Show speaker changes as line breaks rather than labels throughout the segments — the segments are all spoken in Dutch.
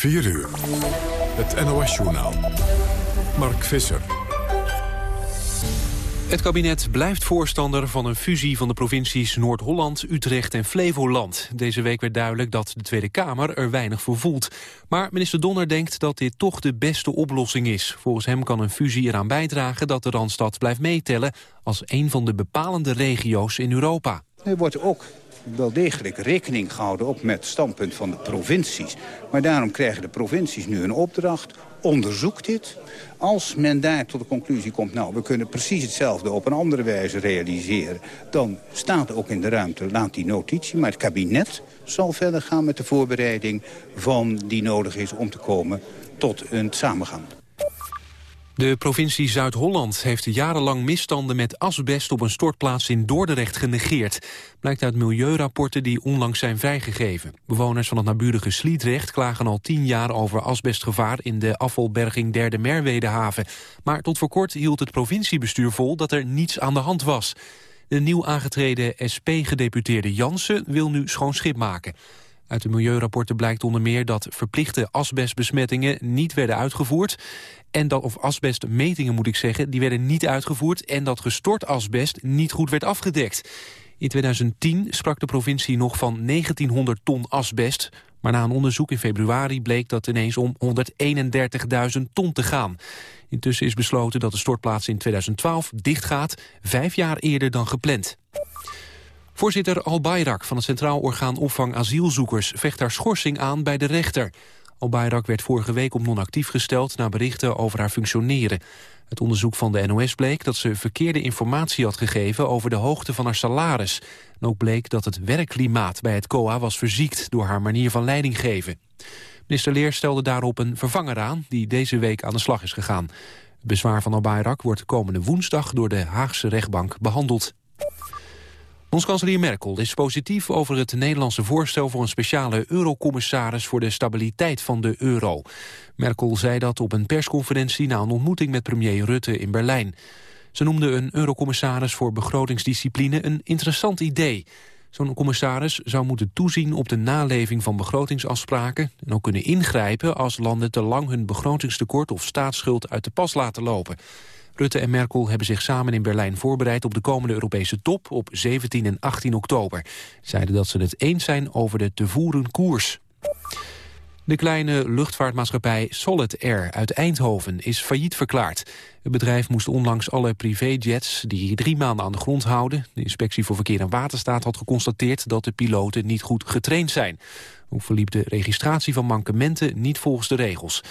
4 uur. Het NOS-journaal. Mark Visser.
Het kabinet blijft voorstander van een fusie van de provincies Noord-Holland, Utrecht en Flevoland. Deze week werd duidelijk dat de Tweede Kamer er weinig voor voelt. Maar minister Donner denkt dat dit toch de beste oplossing is. Volgens hem kan een fusie eraan bijdragen dat de Randstad blijft meetellen als een van de bepalende regio's in Europa.
Er wordt ook wel degelijk rekening gehouden ook met het standpunt van de provincies. Maar daarom krijgen de provincies nu een opdracht. Onderzoek dit. Als men daar tot de conclusie komt... nou, we kunnen precies hetzelfde op een andere wijze realiseren... dan staat ook in de ruimte, laat die notitie. Maar het kabinet zal verder gaan met de voorbereiding van die nodig is... om te komen tot een samengang.
De provincie Zuid-Holland heeft jarenlang misstanden met asbest op een stortplaats in Dordrecht genegeerd. Blijkt uit milieurapporten die onlangs zijn vrijgegeven. Bewoners van het naburige Sliedrecht klagen al tien jaar over asbestgevaar in de afvalberging Derde Merwedehaven. Maar tot voor kort hield het provinciebestuur vol dat er niets aan de hand was. De nieuw aangetreden SP-gedeputeerde Jansen wil nu schoon schip maken. Uit de milieurapporten blijkt onder meer dat verplichte asbestbesmettingen niet werden uitgevoerd. En dat, of asbestmetingen moet ik zeggen, die werden niet uitgevoerd. En dat gestort asbest niet goed werd afgedekt. In 2010 sprak de provincie nog van 1900 ton asbest. Maar na een onderzoek in februari bleek dat ineens om 131.000 ton te gaan. Intussen is besloten dat de stortplaats in 2012 dichtgaat, vijf jaar eerder dan gepland. Voorzitter Al Bayrak van het Centraal Orgaan Opvang Asielzoekers vecht haar schorsing aan bij de rechter. Al Bayrak werd vorige week op non-actief gesteld na berichten over haar functioneren. Het onderzoek van de NOS bleek dat ze verkeerde informatie had gegeven over de hoogte van haar salaris. En ook bleek dat het werkklimaat bij het COA was verziekt door haar manier van leiding geven. Minister Leer stelde daarop een vervanger aan die deze week aan de slag is gegaan. Het bezwaar van Al Bayrak wordt komende woensdag door de Haagse rechtbank behandeld. Bondskanselier Merkel is positief over het Nederlandse voorstel voor een speciale eurocommissaris voor de stabiliteit van de euro. Merkel zei dat op een persconferentie na een ontmoeting met premier Rutte in Berlijn. Ze noemde een eurocommissaris voor begrotingsdiscipline een interessant idee. Zo'n commissaris zou moeten toezien op de naleving van begrotingsafspraken... en ook kunnen ingrijpen als landen te lang hun begrotingstekort of staatsschuld uit de pas laten lopen. Rutte en Merkel hebben zich samen in Berlijn voorbereid op de komende Europese top op 17 en 18 oktober. Zeiden dat ze het eens zijn over de te voeren koers. De kleine luchtvaartmaatschappij Solid Air uit Eindhoven is failliet verklaard. Het bedrijf moest onlangs alle privéjets die drie maanden aan de grond houden. De inspectie voor verkeer en waterstaat had geconstateerd dat de piloten niet goed getraind zijn. Ook verliep de registratie van mankementen niet volgens de regels.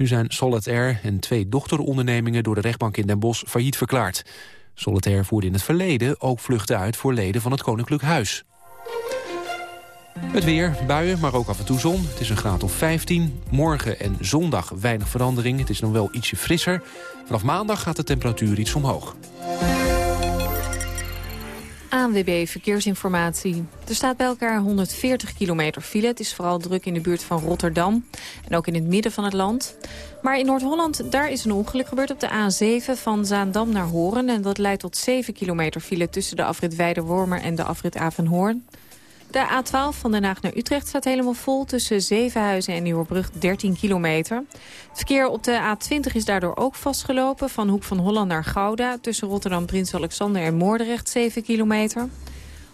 Nu zijn Solid en twee dochterondernemingen door de rechtbank in Den Bosch failliet verklaard. Solid voerde in het verleden ook vluchten uit voor leden van het Koninklijk Huis. Het weer, buien, maar ook af en toe zon. Het is een graad of 15. Morgen en zondag weinig verandering. Het is nog wel ietsje frisser. Vanaf maandag gaat de temperatuur iets omhoog.
ANWB Verkeersinformatie. Er staat bij elkaar 140 kilometer file. Het is vooral druk in de buurt van Rotterdam en ook in het midden van het land. Maar in Noord-Holland, daar is een ongeluk gebeurd op de A7 van Zaandam naar Horen. En dat leidt tot 7 kilometer file tussen de afrit Weidewormer en de afrit Avenhoorn. De A12 van Den Haag naar Utrecht staat helemaal vol tussen Zevenhuizen en Nieuwerbrug 13 kilometer. Het verkeer op de A20 is daardoor ook vastgelopen van Hoek van Holland naar Gouda... tussen Rotterdam, Prins Alexander en Moordrecht 7 kilometer.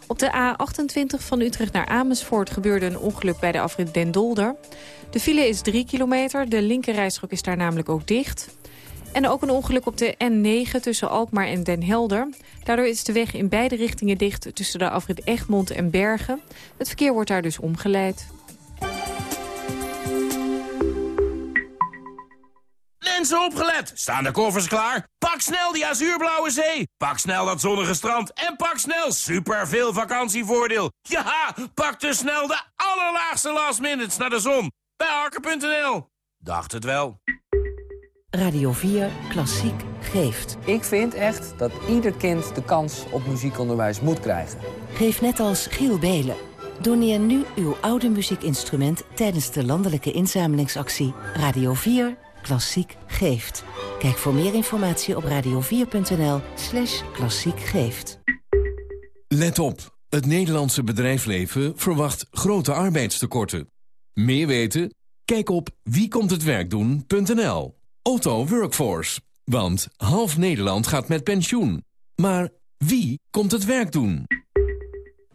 Op de A28 van Utrecht naar Amersfoort gebeurde een ongeluk bij de afrit Den Dolder. De file is 3 kilometer, de linkerrijstrook is daar namelijk ook dicht... En ook een ongeluk op de N9 tussen Alkmaar en Den Helder. Daardoor is de weg in beide richtingen dicht tussen de afrit Egmond en Bergen. Het verkeer wordt daar dus omgeleid.
Mensen opgelet! Staan de koffers klaar? Pak snel die azuurblauwe zee! Pak snel dat zonnige strand! En pak snel super veel vakantievoordeel! Ja, pak dus snel de allerlaagste last minutes naar de zon! Bij harken.nl. Dacht het wel.
Radio 4 Klassiek geeft.
Ik vind echt dat ieder kind de kans op muziekonderwijs moet krijgen.
Geef net als Giel Belen. Doneer nu uw oude muziekinstrument tijdens de landelijke inzamelingsactie Radio 4 Klassiek geeft. Kijk voor meer informatie op radio4.nl slash klassiek geeft.
Let op, het Nederlandse bedrijfsleven verwacht grote arbeidstekorten. Meer weten? Kijk op wiekomthetwerkdoen.nl. Otto Workforce. Want half Nederland gaat met pensioen. Maar wie komt het werk doen?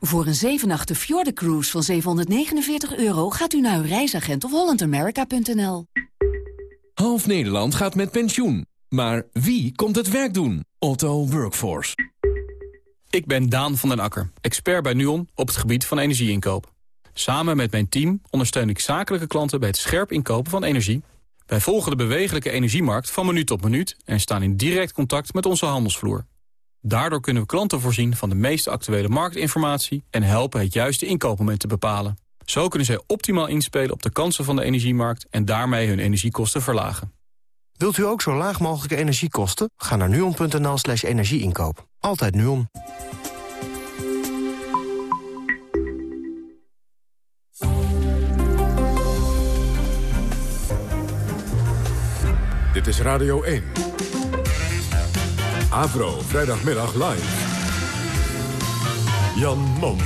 Voor een 7 nachten Cruise van 749 euro gaat u naar uw reisagent of hollandamerica.nl.
Half Nederland gaat met pensioen. Maar wie komt het werk doen? Otto Workforce.
Ik ben Daan van den Akker, expert bij NUON op het gebied van energieinkoop. Samen met mijn team ondersteun ik zakelijke klanten bij het scherp inkopen van energie. Wij volgen de bewegelijke energiemarkt van minuut tot minuut... en staan in direct contact met onze handelsvloer. Daardoor kunnen we klanten voorzien van de meest actuele marktinformatie... en helpen het juiste inkoopmoment te bepalen. Zo kunnen zij optimaal inspelen op de kansen van de energiemarkt... en daarmee hun energiekosten verlagen.
Wilt u ook zo laag mogelijke energiekosten? Ga naar nuon.nl slash energieinkoop. Altijd Nuon.
Dit is Radio 1. Avro, vrijdagmiddag live. Jan Mom.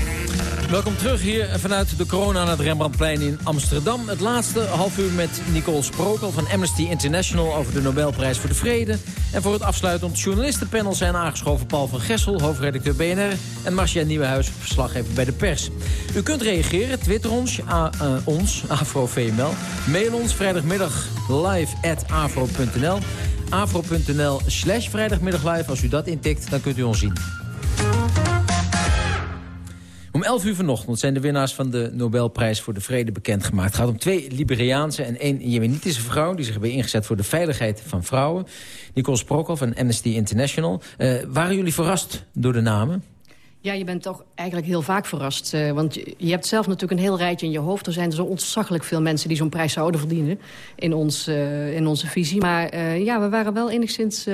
Welkom terug hier vanuit de corona aan het Rembrandtplein in Amsterdam. Het laatste half uur met Nicole Sprokel van Amnesty International... over de Nobelprijs voor de Vrede. En voor het afsluitend journalistenpanel zijn aangeschoven Paul van Gessel... hoofdredacteur BNR en Marcia Nieuwenhuis, verslaggever bij de pers. U kunt reageren, twitter ons, uh, ons AfroVML. Mail ons vrijdagmiddag live at afro.nl afro.nl slash vrijdagmiddag live. Als u dat intikt, dan kunt u ons zien. Om 11 uur vanochtend zijn de winnaars van de Nobelprijs voor de Vrede bekendgemaakt. Het gaat om twee Liberiaanse en één Jemenitische vrouw... die zich hebben ingezet voor de veiligheid van vrouwen. Nicole Sprokkel van Amnesty International. Uh, waren jullie verrast door de namen?
Ja, je bent toch eigenlijk heel vaak verrast. Uh, want je, hebt zelf natuurlijk een heel rijtje in je hoofd. Er zijn zo ontzaglijk veel mensen die zo'n prijs zouden verdienen... in, ons, uh, in onze visie. Maar uh, ja, we waren wel enigszins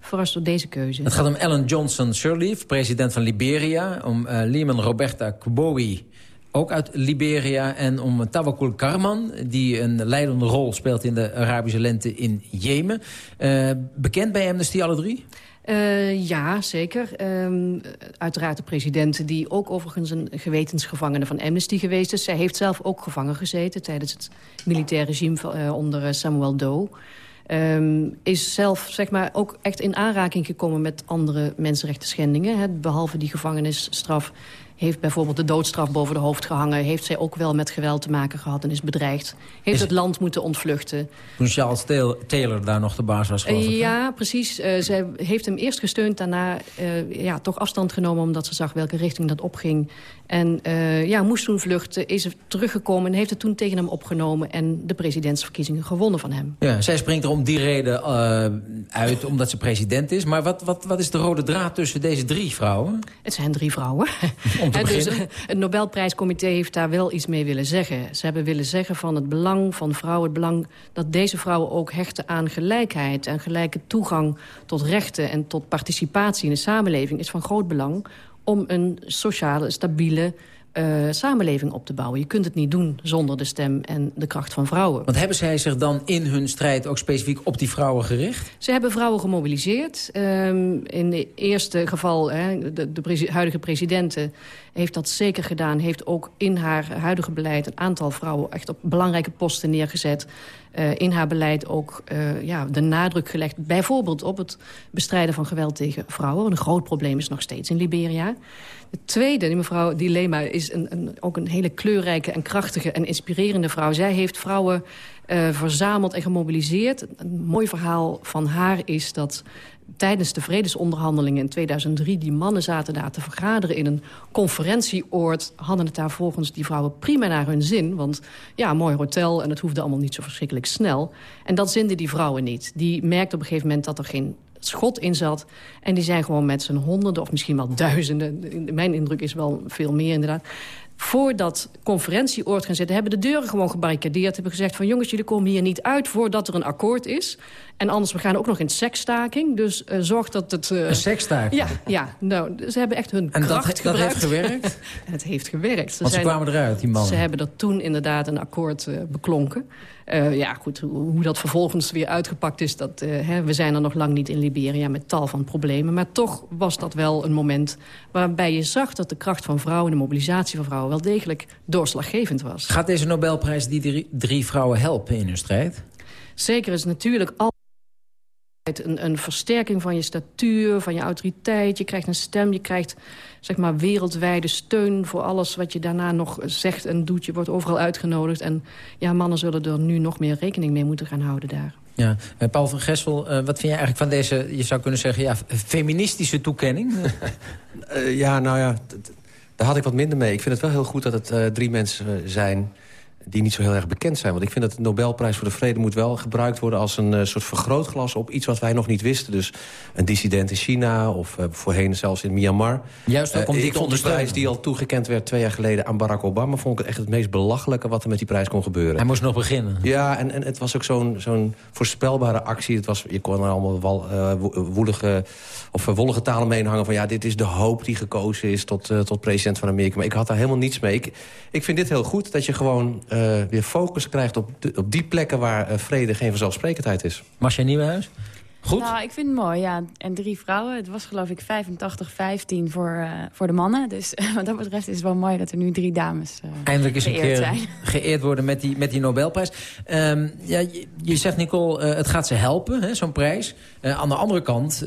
verrast door deze keuze.
Het gaat om Ellen Johnson Sirleaf, president van Liberia. Om Lehman Roberta Kubowi, ook uit Liberia. En om Tawakkul Karman, die een leidende rol speelt... in de Arabische lente in Jemen. bekend bij Amnesty alle drie?
Uh, ja, zeker. Um, uiteraard de president, die ook overigens een gewetensgevangene van Amnesty geweest is. Zij heeft zelf ook gevangen gezeten tijdens het militaire regime uh, onder Samuel Doe. Um, is zelf zeg maar, ook echt in aanraking gekomen met andere mensenrechten schendingen. Hè, behalve die gevangenisstraf heeft bijvoorbeeld de doodstraf boven de hoofd gehangen... heeft zij ook wel met geweld te maken gehad en is bedreigd. Heeft het land moeten ontvluchten.
Toen Charles Taylor daar nog de baas was, geloof
ik, Ja, precies. Uh, zij heeft hem eerst gesteund, daarna uh, ja, toch afstand genomen... omdat ze zag welke richting dat opging. En uh, ja, moest toen vluchten, is er teruggekomen... en heeft het toen tegen hem opgenomen... en de presidentsverkiezingen gewonnen van hem.
Ja, zij springt er om die reden uit, omdat ze president is. Maar wat, wat, wat is de rode draad tussen deze drie vrouwen?
Het zijn drie vrouwen. dus, het Nobelprijscomité heeft daar wel iets mee willen zeggen. Ze hebben willen zeggen van het belang van vrouwen... het belang dat deze vrouwen ook hechten aan gelijkheid... en gelijke toegang tot rechten en tot participatie in de samenleving... is van groot belang om een sociale, stabiele uh, samenleving op te bouwen. Je kunt het niet doen zonder de stem en de kracht van vrouwen.
Want hebben zij zich dan in hun strijd ook specifiek op die vrouwen gericht?
Ze hebben vrouwen gemobiliseerd. Um, in het eerste geval, hè, de, de huidige presidenten heeft dat zeker gedaan. Heeft ook in haar huidige beleid een aantal vrouwen echt op belangrijke posten neergezet. Uh, in haar beleid ook uh, ja, de nadruk gelegd. Bijvoorbeeld op het bestrijden van geweld tegen vrouwen. Een groot probleem is nog steeds in Liberia. Het tweede, die mevrouw Dilema, is een, een, ook een hele kleurrijke en krachtige en inspirerende vrouw. Zij heeft vrouwen uh, verzameld en gemobiliseerd. Een mooi verhaal van haar is dat tijdens de vredesonderhandelingen in 2003... die mannen zaten daar te vergaderen in een conferentieoord... hadden het daar volgens die vrouwen prima naar hun zin. Want ja, mooi hotel en het hoefde allemaal niet zo verschrikkelijk snel. En dat zinden die vrouwen niet. Die merkten op een gegeven moment dat er geen schot in zat. En die zijn gewoon met z'n honderden of misschien wel duizenden... mijn indruk is wel veel meer inderdaad voor dat conferentieoord gaan zitten... hebben de deuren gewoon gebarricadeerd. Hebben gezegd van jongens, jullie komen hier niet uit... voordat er een akkoord is. En anders, we gaan ook nog in seksstaking. Dus uh, zorg dat het...
Uh... Een seksstaking?
Ja, ja nou, ze hebben echt hun
en
kracht
dat,
gebruikt.
dat heeft gewerkt?
en het heeft gewerkt.
Ze Want ze kwamen eruit, die mannen.
Ze hebben er toen inderdaad een akkoord uh, beklonken. Ja, goed, hoe, hoe, dat vervolgens weer uitgepakt is... Dat, hè, we zijn er nog lang niet in Liberia met tal van problemen. Maar toch was dat wel een moment waarbij je zag... dat de kracht van vrouwen, de mobilisatie van vrouwen... wel degelijk doorslaggevend was.
Gaat deze Nobelprijs die drie, drie vrouwen helpen in hun strijd?
Zeker is natuurlijk al een, een, versterking van je statuur, van je autoriteit. Je krijgt een stem, je krijgt zeg maar, wereldwijde steun... voor alles wat je daarna nog zegt en doet. Je wordt overal uitgenodigd. En ja, mannen zullen er nu nog meer rekening mee moeten gaan houden daar.
Ja, uh, Paul van Gessel, uh, wat vind je eigenlijk van deze, je zou kunnen zeggen... Ja, feministische toekenning?
uh, ja, nou ja, daar had ik wat minder mee. Ik vind het wel heel goed dat het drie mensen zijn die niet zo heel erg bekend zijn. Want ik vind dat de Nobelprijs voor de Vrede moet wel gebruikt worden... als een uh, soort vergrootglas op iets wat wij nog niet wisten. Dus een dissident in China of uh, voorheen zelfs in Myanmar.
Juist ook om
uh,
die
Ik vond de prijs die al toegekend werd twee jaar geleden aan Barack Obama... vond ik echt het meest belachelijke wat er met die prijs kon gebeuren.
Hij moest nog beginnen.
Ja, en, en het was ook zo'n zo'n voorspelbare actie. Het was, je kon er allemaal wel woelige of wollige talen mee hangen... van ja, dit is de hoop die gekozen is tot, tot president van Amerika. Maar ik had daar helemaal niets mee. Ik, ik vind dit heel goed, dat je gewoon uh, weer focus krijgt op, de, op die plekken waar uh, vrede geen vanzelfsprekendheid is.
Marcia Nieuwenhuis? Goed?
Nou, ik vind het mooi, ja. En drie vrouwen. Het was geloof ik 85-15 voor, uh, voor de mannen. Dus wat dat betreft is het wel mooi dat er nu drie dames uh,
Eindelijk een keer
zijn.
geëerd worden met die, met die Nobelprijs. Um, ja, je, je, zegt, Nicole, uh, het gaat ze helpen, zo'n prijs. aan de andere kant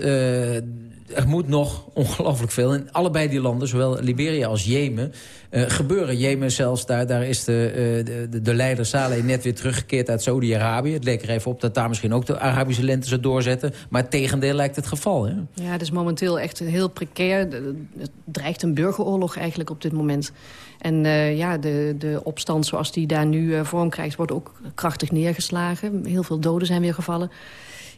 er moet nog ongelooflijk veel in allebei die landen, zowel Liberia als Jemen, uh, gebeuren. Jemen zelfs, daar, daar is de, uh, de, de leider Saleh net weer teruggekeerd uit Saudi-Arabië. Het leek er even op dat daar misschien ook de Arabische lente zou doorzetten. Maar het tegendeel lijkt het geval. Hè?
Ja, het is momenteel echt heel precair. Het dreigt een burgeroorlog eigenlijk op dit moment. En uh, ja, de, de opstand zoals die daar nu vorm krijgt... wordt ook krachtig neergeslagen. Heel veel doden zijn weer gevallen.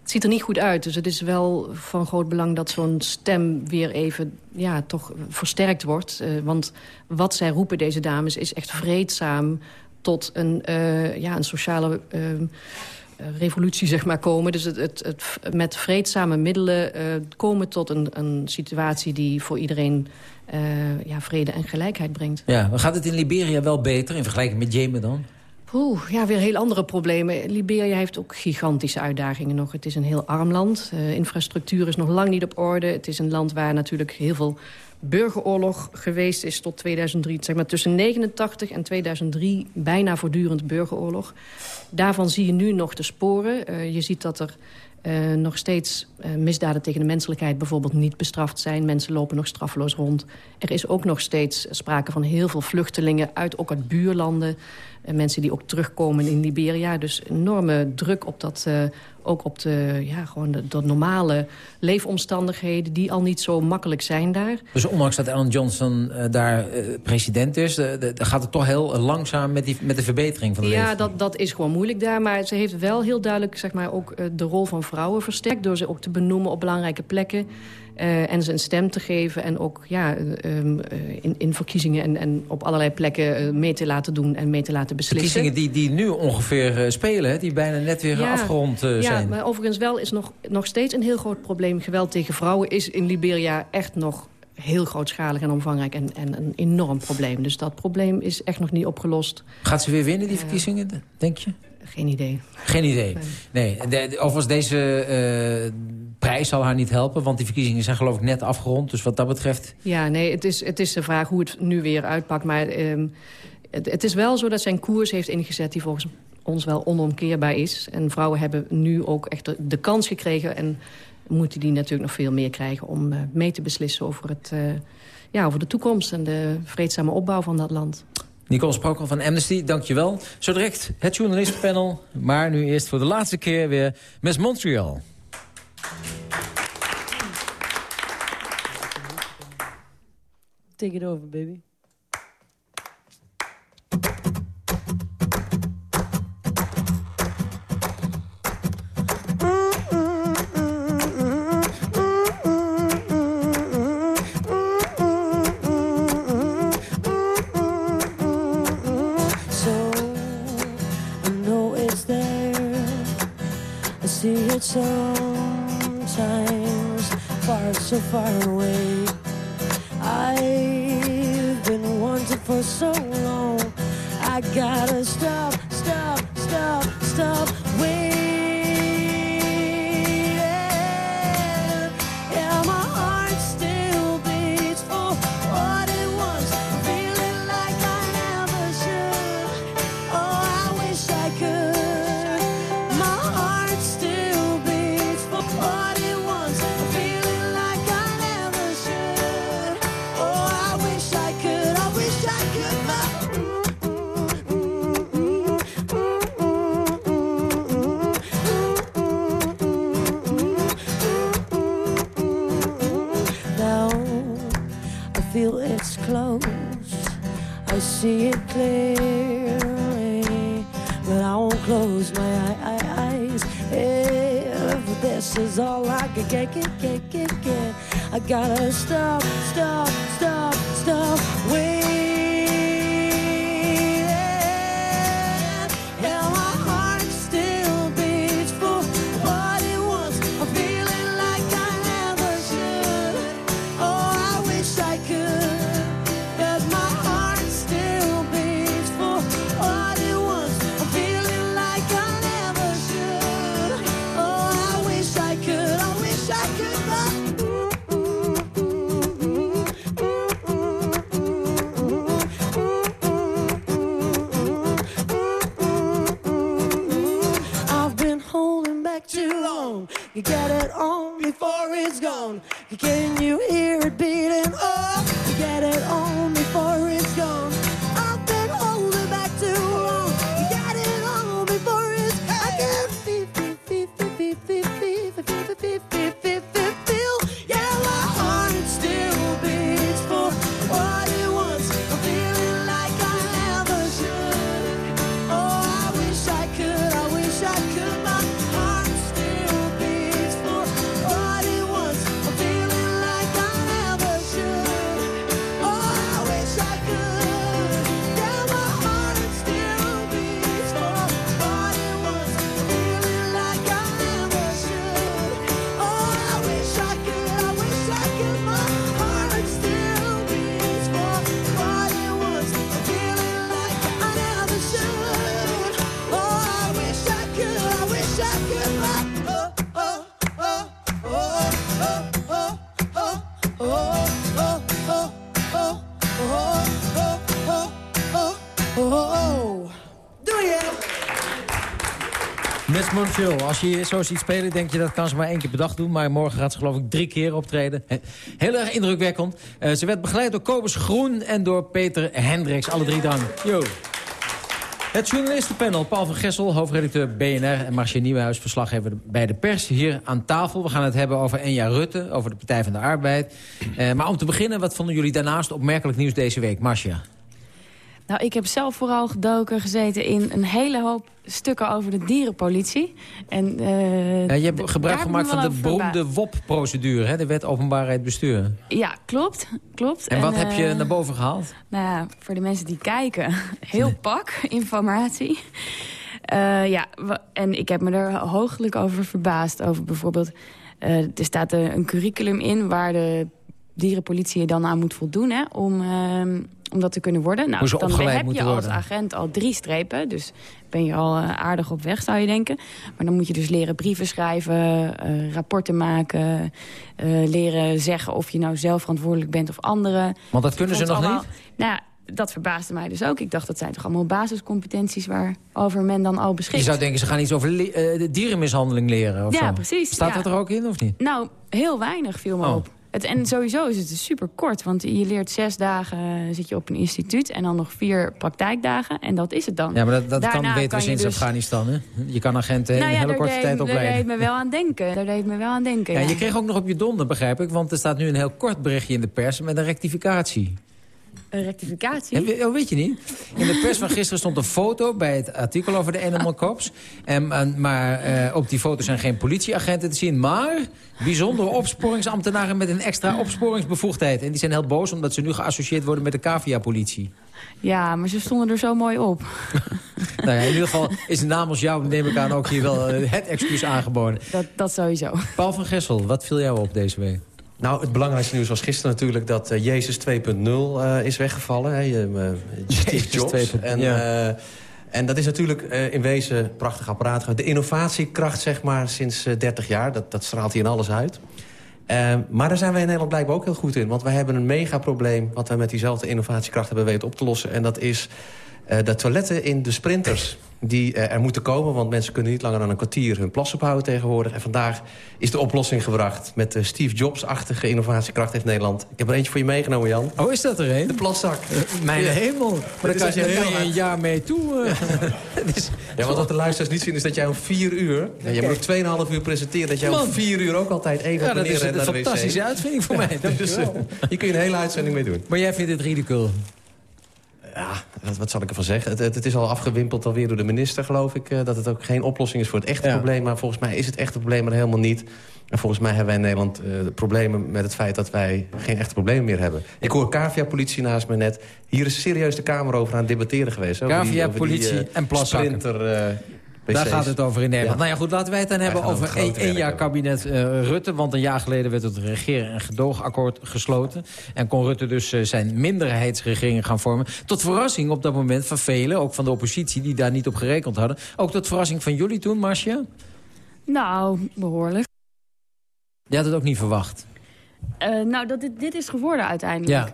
Het ziet er niet goed uit, dus het is wel van groot belang... dat zo'n stem weer even ja, toch versterkt wordt. Uh, want wat zij roepen, deze dames, is echt vreedzaam... tot een, uh, ja, een sociale... Uh, revolutie zeg maar, komen. Dus het, het, met vreedzame middelen komen tot een, een situatie die voor iedereen ja, vrede en gelijkheid brengt.
Ja, gaat het in Liberia wel beter in vergelijking met Jemen dan?
Oeh, ja, weer heel andere problemen. Liberia heeft ook gigantische uitdagingen nog. Het is een heel arm land. Uh, infrastructuur is nog lang niet op orde. Het is een land waar natuurlijk heel veel burgeroorlog geweest is tot 2003. Zeg maar tussen 89 en 2003 bijna voortdurend burgeroorlog. Daarvan zie je nu nog de sporen. Uh, je ziet dat er uh, nog steeds misdaden tegen de menselijkheid bijvoorbeeld niet bestraft zijn. Mensen lopen nog straffeloos rond. Er is ook nog steeds sprake van heel veel vluchtelingen uit ook uit buurlanden. Uh, mensen die ook terugkomen in Liberia. Dus enorme druk op dat, ook op de, ja, gewoon de, de, normale leefomstandigheden... die al niet zo makkelijk zijn daar.
Dus ondanks dat Ellen Johnson daar president is... gaat het toch heel langzaam met, die, met de verbetering van de
Ja, dat, dat is gewoon moeilijk daar. Maar ze heeft wel heel duidelijk zeg maar, ook de rol van vrouwen versterkt... door ze ook te benoemen op belangrijke plekken. Uh, en ze een stem te geven en ook ja, um, in, in verkiezingen en, en op allerlei plekken mee te laten doen en mee te laten beslissen.
Verkiezingen die, die nu ongeveer spelen, hè? die bijna net weer
ja,
afgerond zijn.
Ja, maar overigens wel is nog, nog steeds een heel groot probleem. Geweld tegen vrouwen is in Liberia echt nog heel grootschalig en omvangrijk en, en een enorm probleem. Dus dat probleem is echt nog niet opgelost.
Gaat ze weer winnen, die verkiezingen, denk je?
Geen idee.
Geen idee. Nee. nee. De, de, overigens, deze uh, prijs zal haar niet helpen... want die verkiezingen zijn geloof ik net afgerond. Dus wat dat betreft...
Ja, nee, het is, het is de vraag hoe het nu weer uitpakt. Maar um, het, het is wel zo dat zijn koers heeft ingezet... die volgens ons wel onomkeerbaar is. En vrouwen hebben nu ook echt de, de kans gekregen... en moeten die natuurlijk nog veel meer krijgen... om uh, mee te beslissen over, het, uh, ja, over de toekomst... en de vreedzame opbouw van dat land.
Nicole Sprokel van Amnesty, dankjewel. Zo direct het journalistenpanel. Maar nu eerst voor de laatste keer weer Miss Montreal.
Take it over, baby. sometimes far, so far away. I've been wanting for so long. I gotta stop, stop, stop, stop, wait. See it clearly, but I won't close my eye- eye- eyes. If this is all I can get, get, get, get, get, I gotta stop, stop, stop, stop waiting.
Als je zo ziet spelen, denk je dat kan ze maar één keer per dag doen. Maar morgen gaat ze geloof ik drie keer optreden. He- Heel erg indrukwekkend. Eh, ze werd begeleid door Kobus Groen en door Peter Hendricks. Alle drie dank. Yo. Het journalistenpanel, Paul van Gessel, hoofdredacteur BNR... en Marcia Nieuwenhuis, verslaggever bij de pers, hier aan tafel. We gaan het hebben over Enja Rutte, over de Partij van de Arbeid. Eh, maar om te beginnen, wat vonden jullie daarnaast opmerkelijk nieuws deze week? Marcia.
Nou, ik heb zelf vooral gedoken gezeten in een hele hoop stukken over de dierenpolitie. En, eh,
Ja, je hebt gebruik gemaakt van de beroemde WOP-procedure, hè, de Wet Openbaarheid Bestuur.
Ja, klopt. klopt.
En wat heb je
eh,
naar boven gehaald?
Nou ja, voor de mensen die kijken, heel pak informatie. Eh, ja, en ik heb me er hooglijk over verbaasd. Over bijvoorbeeld, er staat een, curriculum in... waar de dierenpolitie je dan aan moet voldoen hè, om, ehm, om dat te kunnen worden. Nou, dan heb je als
worden.
agent al drie strepen. Dus ben je al eh, aardig op weg, zou je denken. Maar dan moet je dus leren brieven schrijven, eh, rapporten maken... eh, leren zeggen of je nou zelf verantwoordelijk bent of anderen.
Want dat kunnen ze nog niet?
Nou dat verbaasde mij dus ook. Ik dacht, dat zijn toch allemaal basiscompetenties... waarover men dan al beschikt.
Je zou denken, ze gaan iets over dierenmishandeling leren of
Ja,
zo.
precies,
Staat
ja.
dat er ook in of niet?
Nou, heel weinig viel me
Oh.
op. Het, en sowieso is het dus super kort. Want je leert zes dagen, eh, zit je op een instituut... en dan nog vier praktijkdagen. En dat is het dan.
Ja, maar dat, dat
Daarna
kan
je
sinds
dus-
Afghanistan. Hè? Je kan agenten in
Nou
een hele korte
deed,
tijd
daar deed
opleiden.
me wel aan denken. Daar deed me wel aan denken,
Ja,
ja.
je kreeg ook nog op je donder, begrijp ik. Want er staat nu een heel kort berichtje in de pers met een rectificatie.
Een rectificatie.
We- oh, weet je niet? In de pers van gisteren stond een foto bij het artikel over de Animal Cops. En, en- maar eh, op die foto zijn geen politieagenten te zien. Maar bijzondere opsporingsambtenaren met een extra opsporingsbevoegdheid. En die zijn heel boos omdat ze nu geassocieerd worden met de cavia-politie.
Ja, maar ze stonden er zo mooi op.
nou ja, in ieder geval is namens jou, neem ik aan, ook hier wel eh, het excuus aangeboden.
Dat, dat sowieso.
Paul van Gessel, wat viel jou op deze week?
Nou, het belangrijkste nieuws was gisteren natuurlijk dat uh, Jezus 2.0 uh, is weggevallen. Hè, uh, Steve Jobs. En, ja. en dat is natuurlijk in wezen een prachtig apparaat. De innovatiekracht, zeg maar, sinds 30 jaar. Dat, dat straalt hier in alles uit. maar daar zijn wij in Nederland blijkbaar ook heel goed in. Want wij hebben een megaprobleem... wat wij met diezelfde innovatiekracht hebben weten op te lossen. En dat is de toiletten in de sprinters die uh, er moeten komen. Want mensen kunnen niet langer dan een kwartier hun plas ophouden tegenwoordig. En vandaag is de oplossing gebracht met de Steve Jobs-achtige innovatiekracht heeft Nederland. Ik heb er eentje voor je meegenomen, Jan.
Oh, is dat er een?
De plaszak.
Uh, mijn ja. hemel. Maar daar kan, je, een jaar mee toe. Uh.
ja, want wat de luisteraars niet zien is dat jij om vier uur... Ja, je moet ook 2,5 uur presenteren. Dat jij om vier uur ook altijd even
ja. Dat is een fantastische uitvinding voor mij.
Dus, hier kun je een hele uitzending mee doen.
Maar jij vindt het ridicul?
Ja, wat, wat, zal ik ervan zeggen? Het, het, het, is al afgewimpeld alweer door de minister, geloof ik... Uh, dat het ook geen oplossing is voor het echte ja. probleem. Maar volgens mij is het echte probleem er helemaal niet. En volgens mij hebben wij in Nederland uh, problemen met het feit... dat wij geen echte problemen meer hebben. Ik hoor Cavia-politie naast me net. Hier is serieus de Kamer over aan het debatteren geweest.
Cavia-politie uh, en plaszakken.
Sprinter,
daar gaat het over in Nederland. Ja. Nou ja, goed, laten wij het dan hebben over één, één jaar kabinet uh, Rutte. Want een jaar geleden werd het regeren- en gedoogakkoord gesloten. En kon Rutte dus uh, zijn minderheidsregering gaan vormen. Tot verrassing op dat moment van velen, ook van de oppositie... die daar niet op gerekend hadden. Ook tot verrassing van jullie toen, Marcia?
Nou, behoorlijk.
Je had het ook niet verwacht?
Uh, nou, dat dit, dit is geworden uiteindelijk.
Ja.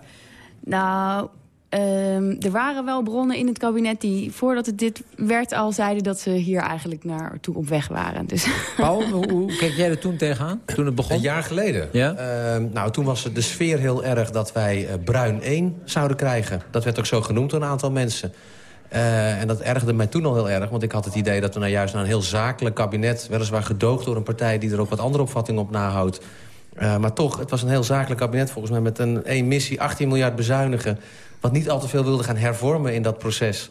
Nou, Um, er waren wel bronnen in het kabinet die voordat het dit werd al zeiden dat ze hier eigenlijk naartoe op weg waren. Dus.
Paul, hoe, hoe keek jij er toen tegenaan, toen het begon?
Een jaar geleden?
Ja?
Uh, nou, toen was de sfeer heel erg dat wij uh, bruin 1 zouden krijgen. Dat werd ook zo genoemd door een aantal mensen. Uh, en dat ergerde mij toen al heel erg, want ik had het idee dat we nou juist naar een heel zakelijk kabinet... weliswaar gedoogd door een partij die er ook wat andere opvattingen op nahoudt... Uh, maar toch, het was een heel zakelijk kabinet volgens mij... met een één missie, 18 miljard bezuinigen wat niet al te veel wilde gaan hervormen in dat proces.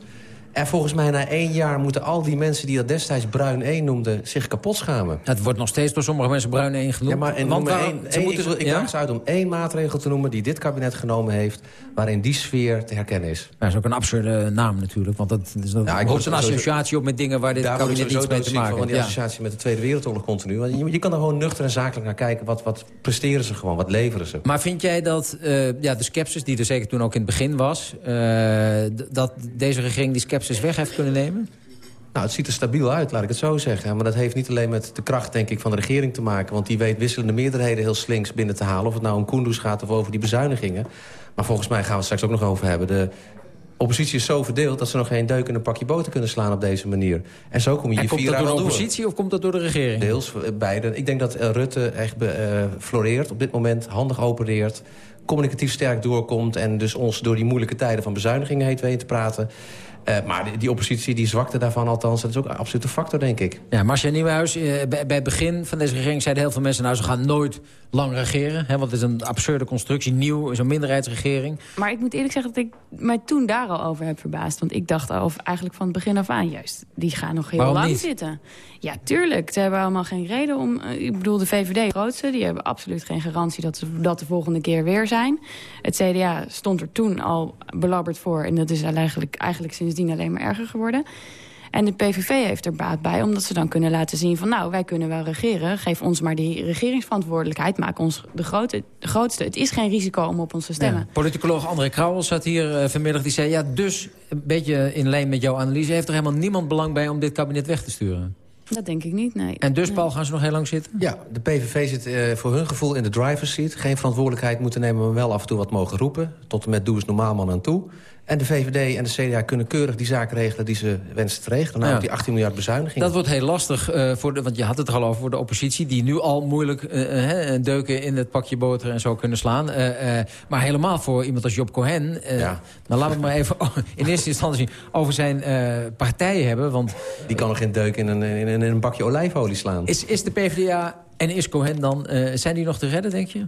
En volgens mij na één jaar moeten al die mensen die dat destijds Bruin 1 noemden... zich kapot schamen.
Het wordt nog steeds door sommige mensen Bruin 1 genoemd.
Ja, maar en Want één, één, moeten, ik, ik ja? ze uit om één maatregel te noemen... die dit kabinet genomen heeft, waarin die sfeer te herkennen is.
Ja, dat is ook een absurde naam natuurlijk. Want dat is een, ja, ik een associatie op met dingen waar dit kabinet niets mee te maken heeft.
van die associatie met de Tweede Wereldoorlog continu. Want je, je, kan er gewoon nuchter en zakelijk naar kijken. Wat, wat presteren ze gewoon, wat leveren ze.
Maar vind jij dat uh, ja, de scepsis, die er zeker toen ook in het begin was... Uh, dat deze regering die scepsis weg heeft kunnen nemen?
Nou, het ziet er stabiel uit, laat ik het zo zeggen. Maar dat heeft niet alleen met de kracht denk ik, van de regering te maken... want die weet wisselende meerderheden heel slinks binnen te halen... of het nou om Koenders gaat of over die bezuinigingen. Maar volgens mij gaan we het straks ook nog over hebben. De oppositie is zo verdeeld dat ze nog geen deuk in een pakje boter kunnen slaan op deze manier. En zo kom je
en
je
komt dat door de
door.
oppositie of komt dat door de regering?
Deels, beide. Ik denk dat uh, Rutte echt uh, floreert op dit moment, handig opereert communicatief sterk doorkomt... en dus ons door die moeilijke tijden van bezuinigingen heet weten te praten. Uh, maar die, oppositie, die zwakte daarvan althans, dat is ook een absolute factor, denk ik.
Ja, Marcia Nieuwhuis, uh, bij, bij het begin van deze regering zeiden heel veel mensen... nou, ze gaan nooit lang regeren, hè, want het is een absurde constructie, nieuw, zo'n minderheidsregering.
Maar ik moet eerlijk zeggen dat ik mij toen daar al over heb verbaasd. Want ik dacht al, eigenlijk van het begin af aan, juist, die gaan nog heel
Waarom
lang
niet?
zitten. Ja, tuurlijk. Ze hebben allemaal geen reden om... Uh, ik bedoel, de VVD, de grootste, die hebben absoluut geen garantie... dat ze dat de volgende keer weer zijn. Het CDA stond er toen al belabberd voor... en dat is eigenlijk, eigenlijk sindsdien alleen maar erger geworden. En de PVV heeft er baat bij, omdat ze dan kunnen laten zien van... nou, wij kunnen wel regeren, geef ons maar die regeringsverantwoordelijkheid... maak ons de, grote, de grootste. Het is geen risico om op ons te stemmen.
Ja. Politicoloog André Krauwels zat hier uh, vanmiddag, die zei... ja, dus, een beetje in lijn met jouw analyse... heeft er helemaal niemand belang bij om dit kabinet weg te sturen?
Dat denk ik niet, nee.
En dus. Paul, gaan ze nog heel lang zitten?
Ja, de PVV zit uh, voor hun gevoel in de driver's seat. Geen verantwoordelijkheid moeten nemen, maar wel af en toe wat mogen roepen. Tot en met doe eens normaal man aan toe. En de VVD en de CDA kunnen keurig die zaken regelen die ze wensen te regelen. Namelijk
Ja.
die 18 miljard bezuinigingen.
Dat wordt heel lastig, uh, voor de, want je had het er al over voor de oppositie... die nu al moeilijk uh, uh, deuken in het pakje boter en zo kunnen slaan. Uh, maar helemaal voor iemand als Job Cohen...
Ja.
Dan we het maar even in eerste instantie over zijn partij hebben. Want
Die kan nog geen deuk in een, in, een- in een bakje olijfolie slaan.
is, is de PvdA en is Cohen dan... Zijn die nog te redden, denk je?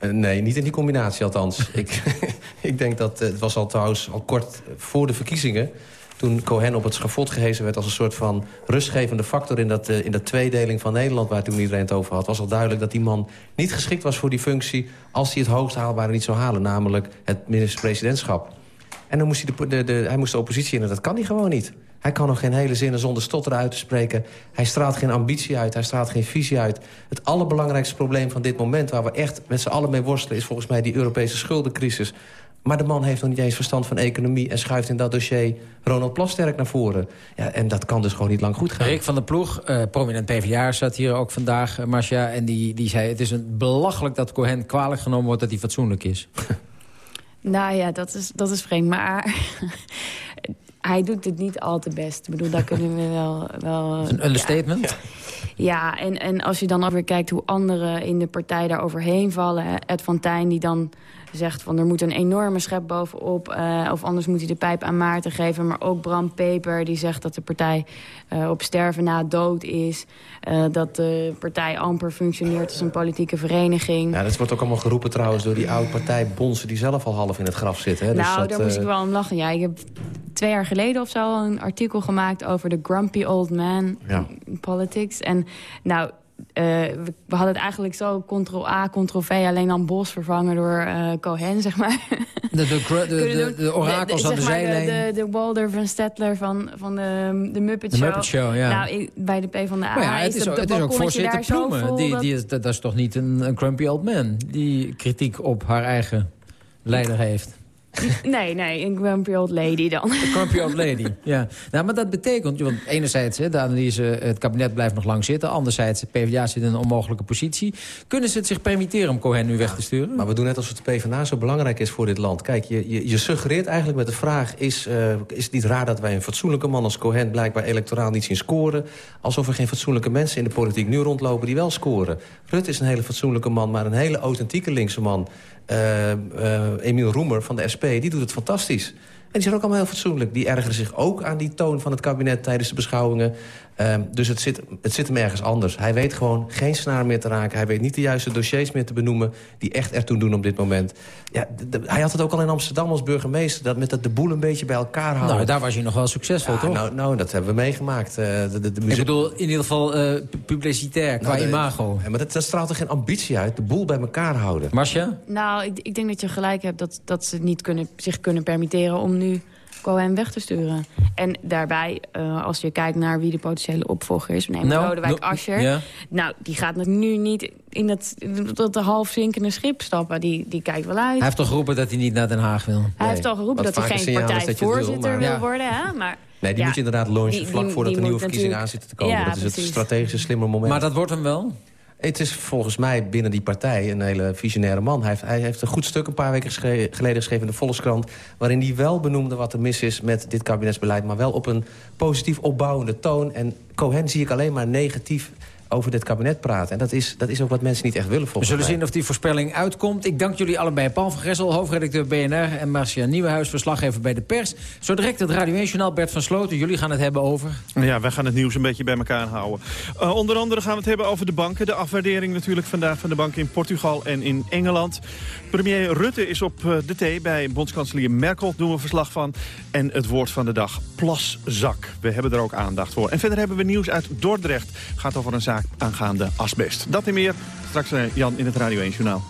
Uh, nee, niet in die combinatie althans. ik, ik denk dat, uh, het was al trouwens al kort voor de verkiezingen... toen Cohen op het schafot gehezen werd als een soort van rustgevende factor... in dat, in dat tweedeling van Nederland waar toen iedereen het over had... was al duidelijk dat die man niet geschikt was voor die functie... als hij het hoogst haalbare niet zou halen, namelijk het minister-presidentschap. En dan moest hij de, de, de, hij moest de oppositie in en dat kan hij gewoon niet. Hij kan nog geen hele zinnen zonder stotteren uit te spreken. Hij straalt geen ambitie uit, hij straalt geen visie uit. Het allerbelangrijkste probleem van dit moment... waar we echt met z'n allen mee worstelen... is volgens mij die Europese schuldencrisis. Maar de man heeft nog niet eens verstand van economie... en schuift in dat dossier Ronald Plasterk naar voren. Ja, en dat kan dus gewoon niet lang goed gaan.
Rick van der Ploeg, uh, prominent PvdA, zat hier ook vandaag, uh, Marcia. En die, die zei, het is een belachelijk dat Cohen kwalijk genomen wordt... dat hij fatsoenlijk is.
nou ja, dat is, dat is vreemd. Maar hij doet het niet al te best. Ik bedoel, daar kunnen we wel... wel
een understatement?
Ja, ja en, en als je dan ook weer kijkt hoe anderen in de partij daar overheen vallen. Ed van Tijn die dan zegt van er moet een enorme schep bovenop... Uh, of anders moet hij de pijp aan Maarten geven. Maar ook Bram Peper die zegt dat de partij uh, op sterven na dood is. Uh, dat de partij amper functioneert als een politieke vereniging.
Ja, dat wordt ook allemaal geroepen trouwens door die oude partij Bonsen... die zelf al half in het graf zitten. Hè?
Dus nou,
dat,
daar moest ik wel om lachen. Ja, ik heb twee jaar geleden of zo een artikel gemaakt... over de grumpy old man
ja.
politics. En nou, we, we, hadden het eigenlijk zo ctrl-A, ctrl-V... alleen dan Bos vervangen door uh, Cohen, zeg maar.
De, de, de, de, de orakels
de,
aan de zijlijn.
De, de, Walder van Stettler van, van de, de Muppet Show.
De Muppet Show, ja.
Nou, ik, bij de P van de A
ja, het is, het is ook voorzitter Ploemen. Die, die is, dat is toch niet een, een grumpy old man... die kritiek op haar eigen leider heeft.
Nee, nee, een grumpy old lady dan.
Een grumpy old lady, ja. Nou, maar dat betekent, want enerzijds, hè, de analyse, het kabinet blijft nog lang zitten. Anderzijds, de PvdA zit in een onmogelijke positie. Kunnen ze het zich permitteren om Cohen nu weg te sturen?
Maar we doen net alsof de PvdA zo belangrijk is voor dit land. Kijk, je, je, je suggereert eigenlijk met de vraag... Is, uh, is het niet raar dat wij een fatsoenlijke man als Cohen... blijkbaar electoraal niet zien scoren? Alsof er geen fatsoenlijke mensen in de politiek nu rondlopen die wel scoren. Rutte is een hele fatsoenlijke man, maar een hele authentieke linkse man... Uh, Emiel Roemer van de SP, die doet het fantastisch. En die zijn ook allemaal heel fatsoenlijk. Die ergeren zich ook aan die toon van het kabinet tijdens de beschouwingen. Uh, dus het zit, het zit hem ergens anders. Hij weet gewoon geen snaar meer te raken. Hij weet niet de juiste dossiers meer te benoemen... die echt ertoe doen op dit moment. Ja, hij had het ook al in Amsterdam als burgemeester... dat met dat de boel een beetje bij elkaar houden.
Nou, daar was hij nog wel succesvol,
ja,
toch?
Nou, nou, dat hebben we meegemaakt. Uh, de, de, de
muziek... Ik bedoel, in ieder geval uh, publicitair, qua
nou,
imago.
Ja, maar dat, dat, straalt er geen ambitie uit. De boel bij elkaar houden.
Marcia?
Nou, ik, ik denk dat je gelijk hebt... dat, dat ze niet kunnen, zich kunnen permitteren om nu... Cohen weg te sturen. En daarbij, uh, als je kijkt naar wie de potentiële opvolger is... neem
nou,
Lodewijk
no,
Asscher.
Ja.
Nou, die gaat nu niet in dat, dat half zinkende schip stappen. Die, die kijkt wel uit.
Hij heeft toch geroepen dat hij niet naar Den Haag wil?
Hij nee. heeft al geroepen dat hij geen partijvoorzitter wil, wil ja. worden. Hè? Maar,
nee, die
ja,
moet je inderdaad launchen vlak
die,
voordat
die
de nieuwe verkiezingen aan zitten te komen.
Ja,
dat is
precies.
het strategische slimme moment.
Maar dat wordt hem wel?
Het is volgens mij binnen die partij een hele visionaire man. Hij heeft, hij heeft een goed stuk een paar weken geleden geschreven in de Volkskrant... waarin hij wel benoemde wat er mis is met dit kabinetsbeleid... maar wel op een positief opbouwende toon. En Cohen zie ik alleen maar negatief over dit kabinet praten. En dat is, dat is ook wat mensen niet echt willen volgens
We zullen
mij.
zien of die voorspelling uitkomt. Ik dank jullie allebei. Paul van Gressel, hoofdredacteur BNR... en Marcia Nieuwenhuis, verslaggever bij de pers. Zo direct het Radio 1-journaal Bert van Sloten. Jullie gaan het hebben over...
Ja, wij gaan het nieuws een beetje bij elkaar houden. Uh, onder andere gaan we het hebben over de banken. De afwaardering natuurlijk vandaag van de banken in Portugal en in Engeland. Premier Rutte is op uh, de thee bij bondskanselier Merkel. Doen we verslag van. En het woord van de dag, plaszak. We hebben er ook aandacht voor. En verder hebben we nieuws uit Dordrecht. Gaat over een zaak aangaande asbest. Dat en meer straks uh, Jan in het Radio 1 Journaal.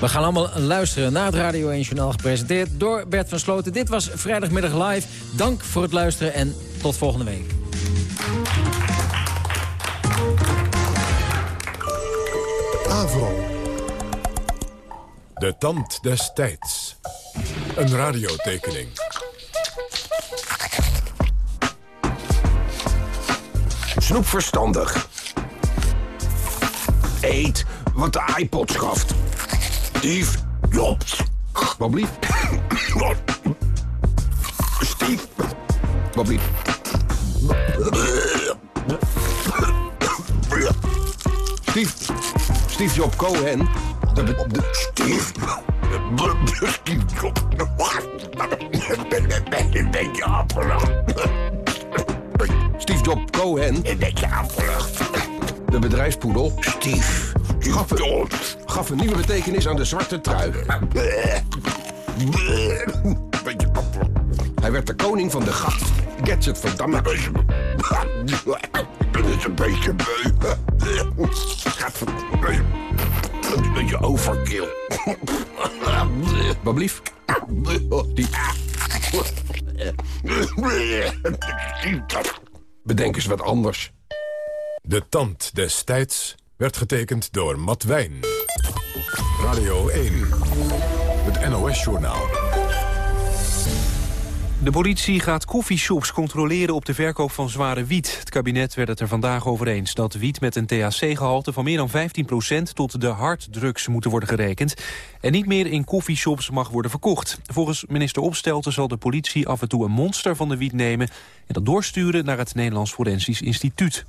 We gaan allemaal luisteren naar het Radio 1 Journaal gepresenteerd door Bert van Sloten. Dit was vrijdagmiddag live. Dank voor het luisteren en tot volgende week.
Avro. De tand des tijds. Een radiotekening.
Snoep verstandig. Eet wat de iPod schaft. Stief Jobs. Wat blief? Stief. Blief? Stief. Stief Job Cohen. Stief. Stief Job. Een beetje afgelucht. Job Cohen. Een beetje afgelucht. De bedrijfspoedel. Stief. Gaf een, gaf een nieuwe betekenis aan de zwarte trui. Beetje. Hij werd de koning van de gat. Gadget, verdamme. Ik ben eens een beetje beu. Een beetje overkill. Wat blief? Die...
Bedenk eens wat anders. De tand des tijds werd getekend door Matt Wijn. Radio 1. Het NOS-journaal.
De politie gaat koffieshops controleren op de verkoop van zware wiet. Het kabinet werd het er vandaag over eens dat wiet met een THC-gehalte van meer dan 15% tot de harddrugs moeten worden gerekend en niet meer in koffieshops mag worden verkocht. Volgens minister Opstelten zal de politie af en toe een monster van de wiet nemen en dat doorsturen naar het Nederlands Forensisch Instituut.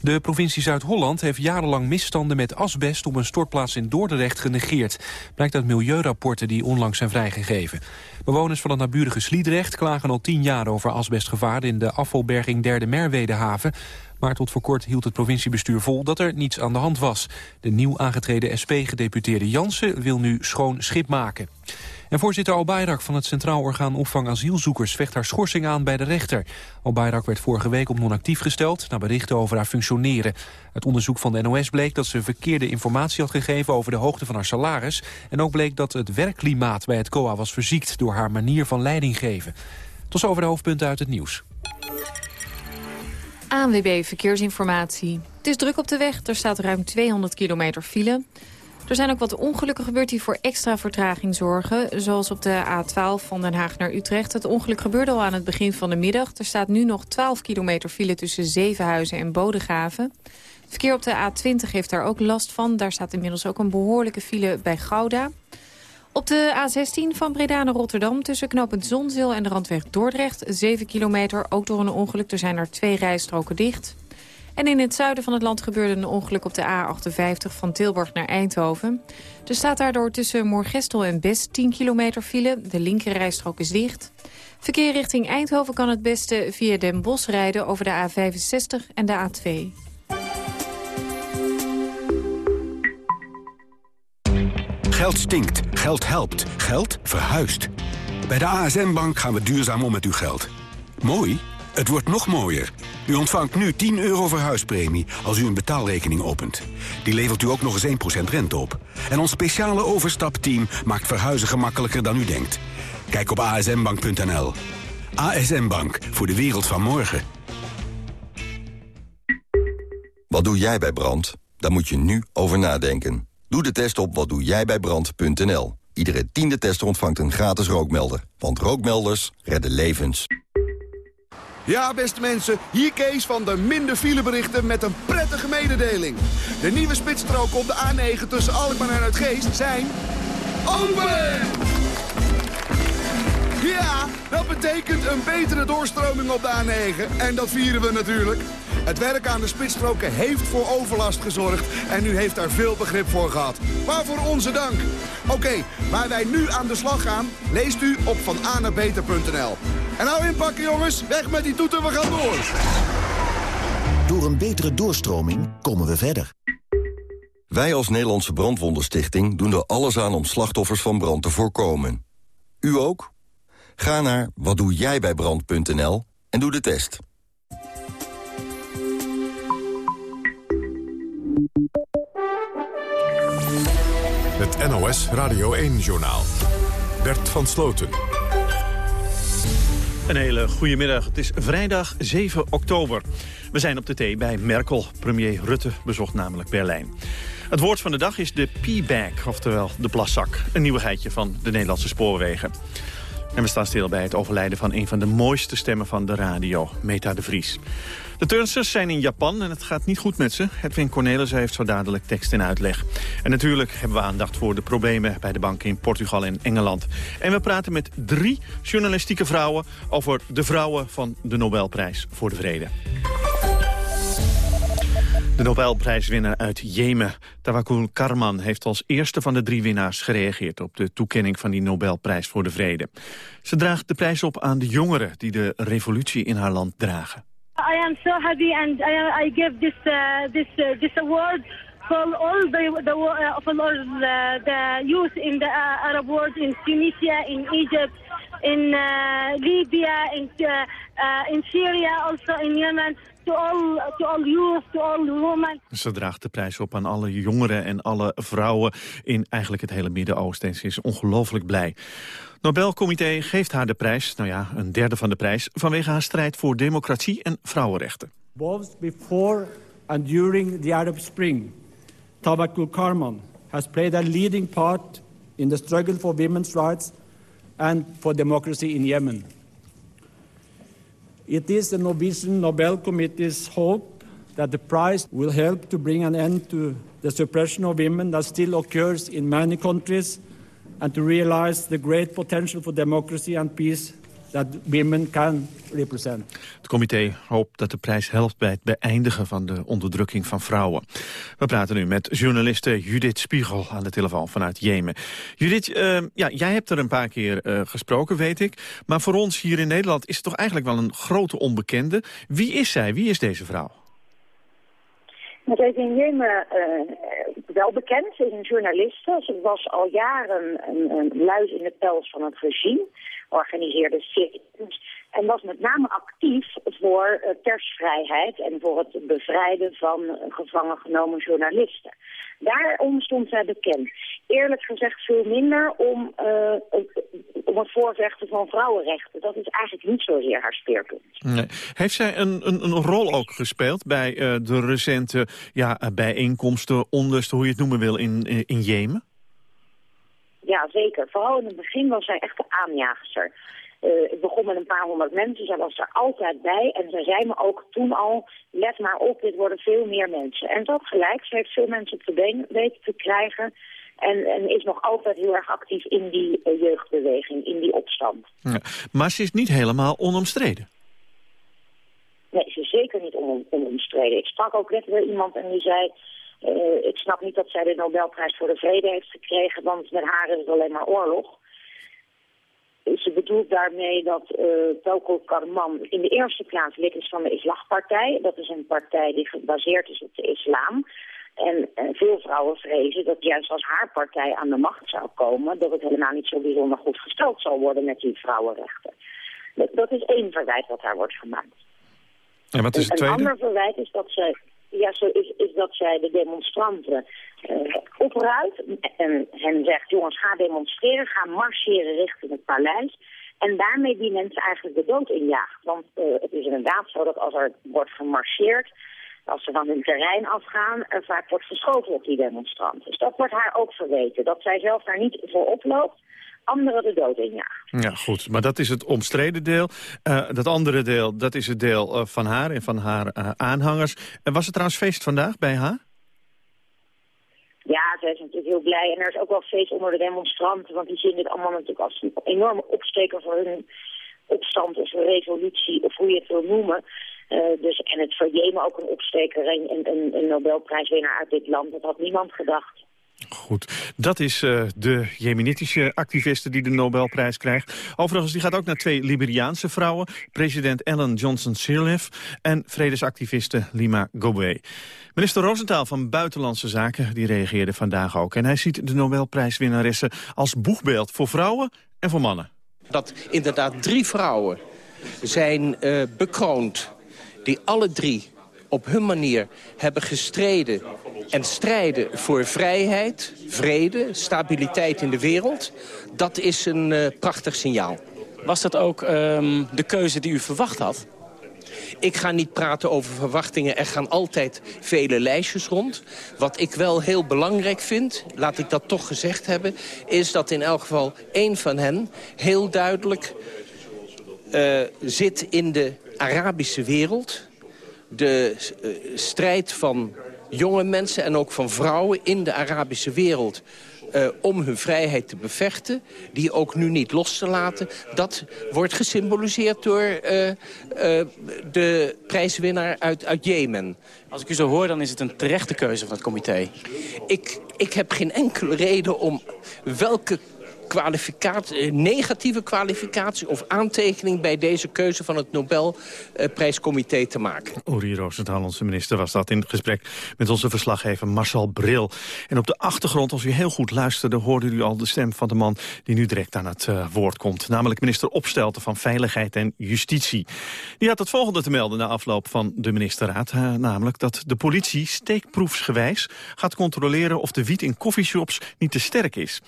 De provincie Zuid-Holland heeft jarenlang misstanden met asbest op een stortplaats in Dordrecht genegeerd. Blijkt uit milieurapporten die onlangs zijn vrijgegeven. Bewoners van het naburige Sliedrecht klagen al tien jaar over asbestgevaar in de afvalberging Derde Merwedehaven. Maar tot voor kort hield het provinciebestuur vol dat er niets aan de hand was. De nieuw aangetreden SP-gedeputeerde Jansen wil nu schoon schip maken. En voorzitter Al van het Centraal Orgaan Opvang Asielzoekers vecht haar schorsing aan bij de rechter. Al werd vorige week op non-actief gesteld na berichten over haar functioneren. Het onderzoek van de NOS bleek dat ze verkeerde informatie had gegeven over de hoogte van haar salaris. En ook bleek dat het werkklimaat bij het COA was verziekt door haar manier van leiding geven. Tot zover de hoofdpunten uit het nieuws.
ANWB Verkeersinformatie. Het is druk op de weg. Er staat ruim 200 kilometer file. Er zijn ook wat ongelukken gebeurd die voor extra vertraging zorgen. Zoals op de A12 van Den Haag naar Utrecht. Het ongeluk gebeurde al aan het begin van de middag. Er staat nu nog 12 kilometer file tussen Zevenhuizen en Bodegraven. Het verkeer op de A20 heeft daar ook last van. Daar staat inmiddels ook een behoorlijke file bij Gouda. Op de A16 van Breda naar Rotterdam tussen knooppunt Zonzeel en de randweg Dordrecht. 7 kilometer, ook door een ongeluk. Er zijn er twee rijstroken dicht. En in het zuiden van het land gebeurde een ongeluk op de A58 van Tilburg naar Eindhoven. Er staat daardoor tussen Moorgestel en Best 10 kilometer file. De linkerrijstrook is dicht. Verkeer richting Eindhoven kan het beste via Den Bosch rijden over de A65 en de A2.
Geld stinkt, geld helpt, geld verhuist. Bij de ASM Bank gaan we duurzaam om met uw geld. Mooi? Het wordt nog mooier. U ontvangt nu 10 euro verhuispremie als u een betaalrekening opent. Die levert u ook nog eens 1% rente op. En ons speciale overstapteam maakt verhuizen gemakkelijker dan u denkt. Kijk op asmbank.nl. ASM Bank, voor de wereld van morgen.
Wat doe jij bij brand? Daar moet je nu over nadenken. Doe de test op watdoejijbijbrand.nl. Iedere tiende tester ontvangt een gratis rookmelder. Want rookmelders redden levens.
Ja, beste mensen, hier Kees van de minder fileberichten met een prettige mededeling. De nieuwe spitsstroken op de A9 tussen Alkmaar en Uitgeest zijn... open! Ja, dat betekent een betere doorstroming op de A9. En dat vieren we natuurlijk. Het werk aan de spitsstroken heeft voor overlast gezorgd. En u heeft daar veel begrip voor gehad. Waarvoor onze dank. Oké, waar wij nu aan de slag gaan, leest u op vananabeter.nl. En nou inpakken jongens, weg met die toeten, we gaan door.
Door een betere doorstroming komen we verder.
Wij als Nederlandse Brandwondenstichting doen er alles aan om slachtoffers van brand te voorkomen. U ook? Ga naar watdoejijbijbrand.nl en doe de test.
Het NOS Radio 1-journaal. Bert van Sloten.
Een hele goede middag. Het is vrijdag 7 oktober. We zijn op de thee bij Merkel. Premier Rutte bezocht namelijk Berlijn. Het woord van de dag is de P-bag, oftewel de plaszak. Een nieuwigheidje van de Nederlandse spoorwegen. En we staan stil bij het overlijden van een van de mooiste stemmen van de radio, Meta de Vries. De turnsters zijn in Japan en het gaat niet goed met ze. Edwin Cornelis heeft zo dadelijk tekst en uitleg. En natuurlijk hebben we aandacht voor de problemen bij de banken in Portugal en Engeland. En we praten met drie journalistieke vrouwen over de vrouwen van de Nobelprijs voor de Vrede. De Nobelprijswinnaar uit Jemen, Tawakkul Karman... heeft als eerste van de drie winnaars gereageerd... op de toekenning van die Nobelprijs voor de Vrede. Ze draagt de prijs op aan de jongeren... die de revolutie in haar land dragen.
I am so happy and I, I give this, uh, this, uh, this award for all the, the, uh, for all the, the youth in the uh, Arab world, in Tunisia, in Egypt, in uh, Libya, in, uh, uh, in Syria, also in Yemen. To all, to all youth, to all women.
Ze draagt de prijs op aan alle jongeren en alle vrouwen in eigenlijk het hele Midden-Oosten. En ze is ongelooflijk blij. Nobelcomité geeft haar de prijs, nou ja, een derde van de prijs... vanwege haar strijd voor democratie en vrouwenrechten.
Both before and during the Arab Spring, Tawakkul Karman has played a leading part in the struggle for women's rights and for democracy in Yemen. It is the Norwegian Nobel Committee's hope that the prize will help to bring an end to the suppression of women that still occurs in many countries and to realize the great potential for democracy and peace that women can represent.
Het comité hoopt dat de prijs helpt bij het beëindigen van de onderdrukking van vrouwen. We praten nu met journaliste Judith Spiegel aan de telefoon vanuit Jemen. Judith, uh, ja, jij hebt er een paar keer uh, gesproken, weet ik. Maar voor ons hier in Nederland is het toch eigenlijk wel een grote onbekende. Wie is zij? Wie is deze vrouw?
Het is in Jemen uh, wel bekend. Ze is een journaliste. Ze was al jaren een, een luis in de pels van het regime. Organiseerde sit En was met name actief voor uh, persvrijheid en voor het bevrijden van uh, gevangen genomen journalisten. Daarom stond zij bekend. Eerlijk gezegd veel minder om, uh, om het voorvechten van vrouwenrechten. Dat is eigenlijk niet zozeer haar speerpunt.
Nee. Heeft zij een, een, een, rol ook gespeeld bij uh, de recente ja, bijeenkomsten, onlust, hoe je het noemen wil, in, in Jemen?
Ja, zeker. Vooral in het begin was zij echt de aanjaagster. Uh, het begon met een paar honderd mensen, zij was er altijd bij. En zij zei me ook toen al, let maar op, dit worden veel meer mensen. En dat gelijk, ze heeft veel mensen op de been weten te krijgen. En, en, is nog altijd heel erg actief in die uh, jeugdbeweging, in die opstand.
Ja, maar ze is niet helemaal onomstreden.
Nee, ze is zeker niet on onomstreden. Ik sprak ook net weer iemand en die zei... Uh, ik snap niet dat zij de Nobelprijs voor de Vrede heeft gekregen... want met haar is het alleen maar oorlog. Ze bedoelt daarmee dat uh, Toko Karman in de eerste plaats lid is van de Islagpartij. Dat is een partij die gebaseerd is op de islam... En, en, veel vrouwen vrezen dat juist als haar partij aan de macht zou komen... dat het helemaal niet zo bijzonder goed gesteld zal worden met die vrouwenrechten. Dat, dat is één verwijt wat haar wordt gemaakt.
En wat is het
tweede?
Een
ander verwijt is dat, ze, ja, zo is, is dat zij de demonstranten. Uh, en hen zegt, jongens, ga demonstreren, ga marcheren richting het paleis... En daarmee die mensen eigenlijk de dood injaagt. Want uh, het is inderdaad zo dat als er wordt gemarcheerd als ze van hun terrein afgaan, er vaak wordt geschoten op die demonstranten. Dus dat wordt haar ook verweten, dat zij zelf daar niet voor oploopt, anderen de dood injaagt.
Ja, goed, maar dat is het omstreden deel. Uh, dat andere deel, dat is het deel uh, van haar en van haar uh, aanhangers. En was het trouwens feest vandaag bij haar?
Ja, zij is natuurlijk heel blij. En er is ook wel feest onder de demonstranten, want die zien dit allemaal natuurlijk als een enorme opsteker voor hun opstand of een revolutie, of hoe je het wil noemen. Uh, dus, en het voor Jemen ook een opsteker en een, een, een Nobelprijswinnaar uit dit land. Dat had niemand gedacht.
Goed, dat is uh, de jemenitische activiste die de Nobelprijs krijgt. Overigens, die gaat ook naar twee Liberiaanse vrouwen. President Ellen Johnson Sirleaf en vredesactiviste Lima Gobé. Minister Rosenthal van Buitenlandse Zaken die reageerde vandaag ook. En hij ziet de Nobelprijswinnaressen als boegbeeld voor vrouwen en voor mannen.
Dat inderdaad drie vrouwen zijn uh, bekroond die alle drie op hun manier hebben gestreden en strijden voor vrijheid, vrede, stabiliteit in de wereld. Dat is een uh, prachtig signaal.
Was dat ook um, de keuze die u verwacht had?
Ik ga niet praten over verwachtingen. Er gaan altijd vele lijstjes rond. Wat ik wel heel belangrijk vind, laat ik dat toch gezegd hebben... is dat in elk geval één van hen heel duidelijk uh, zit in de Arabische wereld. De uh, strijd van jonge mensen en ook van vrouwen in de Arabische wereld... Uh, om hun vrijheid te bevechten, die ook nu niet los te laten... dat wordt gesymboliseerd door uh, uh, de prijswinnaar uit, uit Jemen.
Als ik u zo hoor, dan is het een terechte keuze van het comité.
Ik, ik heb geen enkele reden om welke eh, negatieve kwalificatie of aantekening... bij deze keuze van het Nobelprijscomité te maken.
Uri Rosenthal, onze minister, was dat in gesprek met onze verslaggever Marcel Bril. En op de achtergrond, als u heel goed luisterde, hoorde u al de stem van de man die nu direct aan het uh, woord komt. Namelijk minister Opstelten van Veiligheid en Justitie. Die had het volgende te melden na afloop van de ministerraad. Uh, namelijk dat de politie steekproefsgewijs gaat controleren of de wiet in coffeeshops niet te sterk is.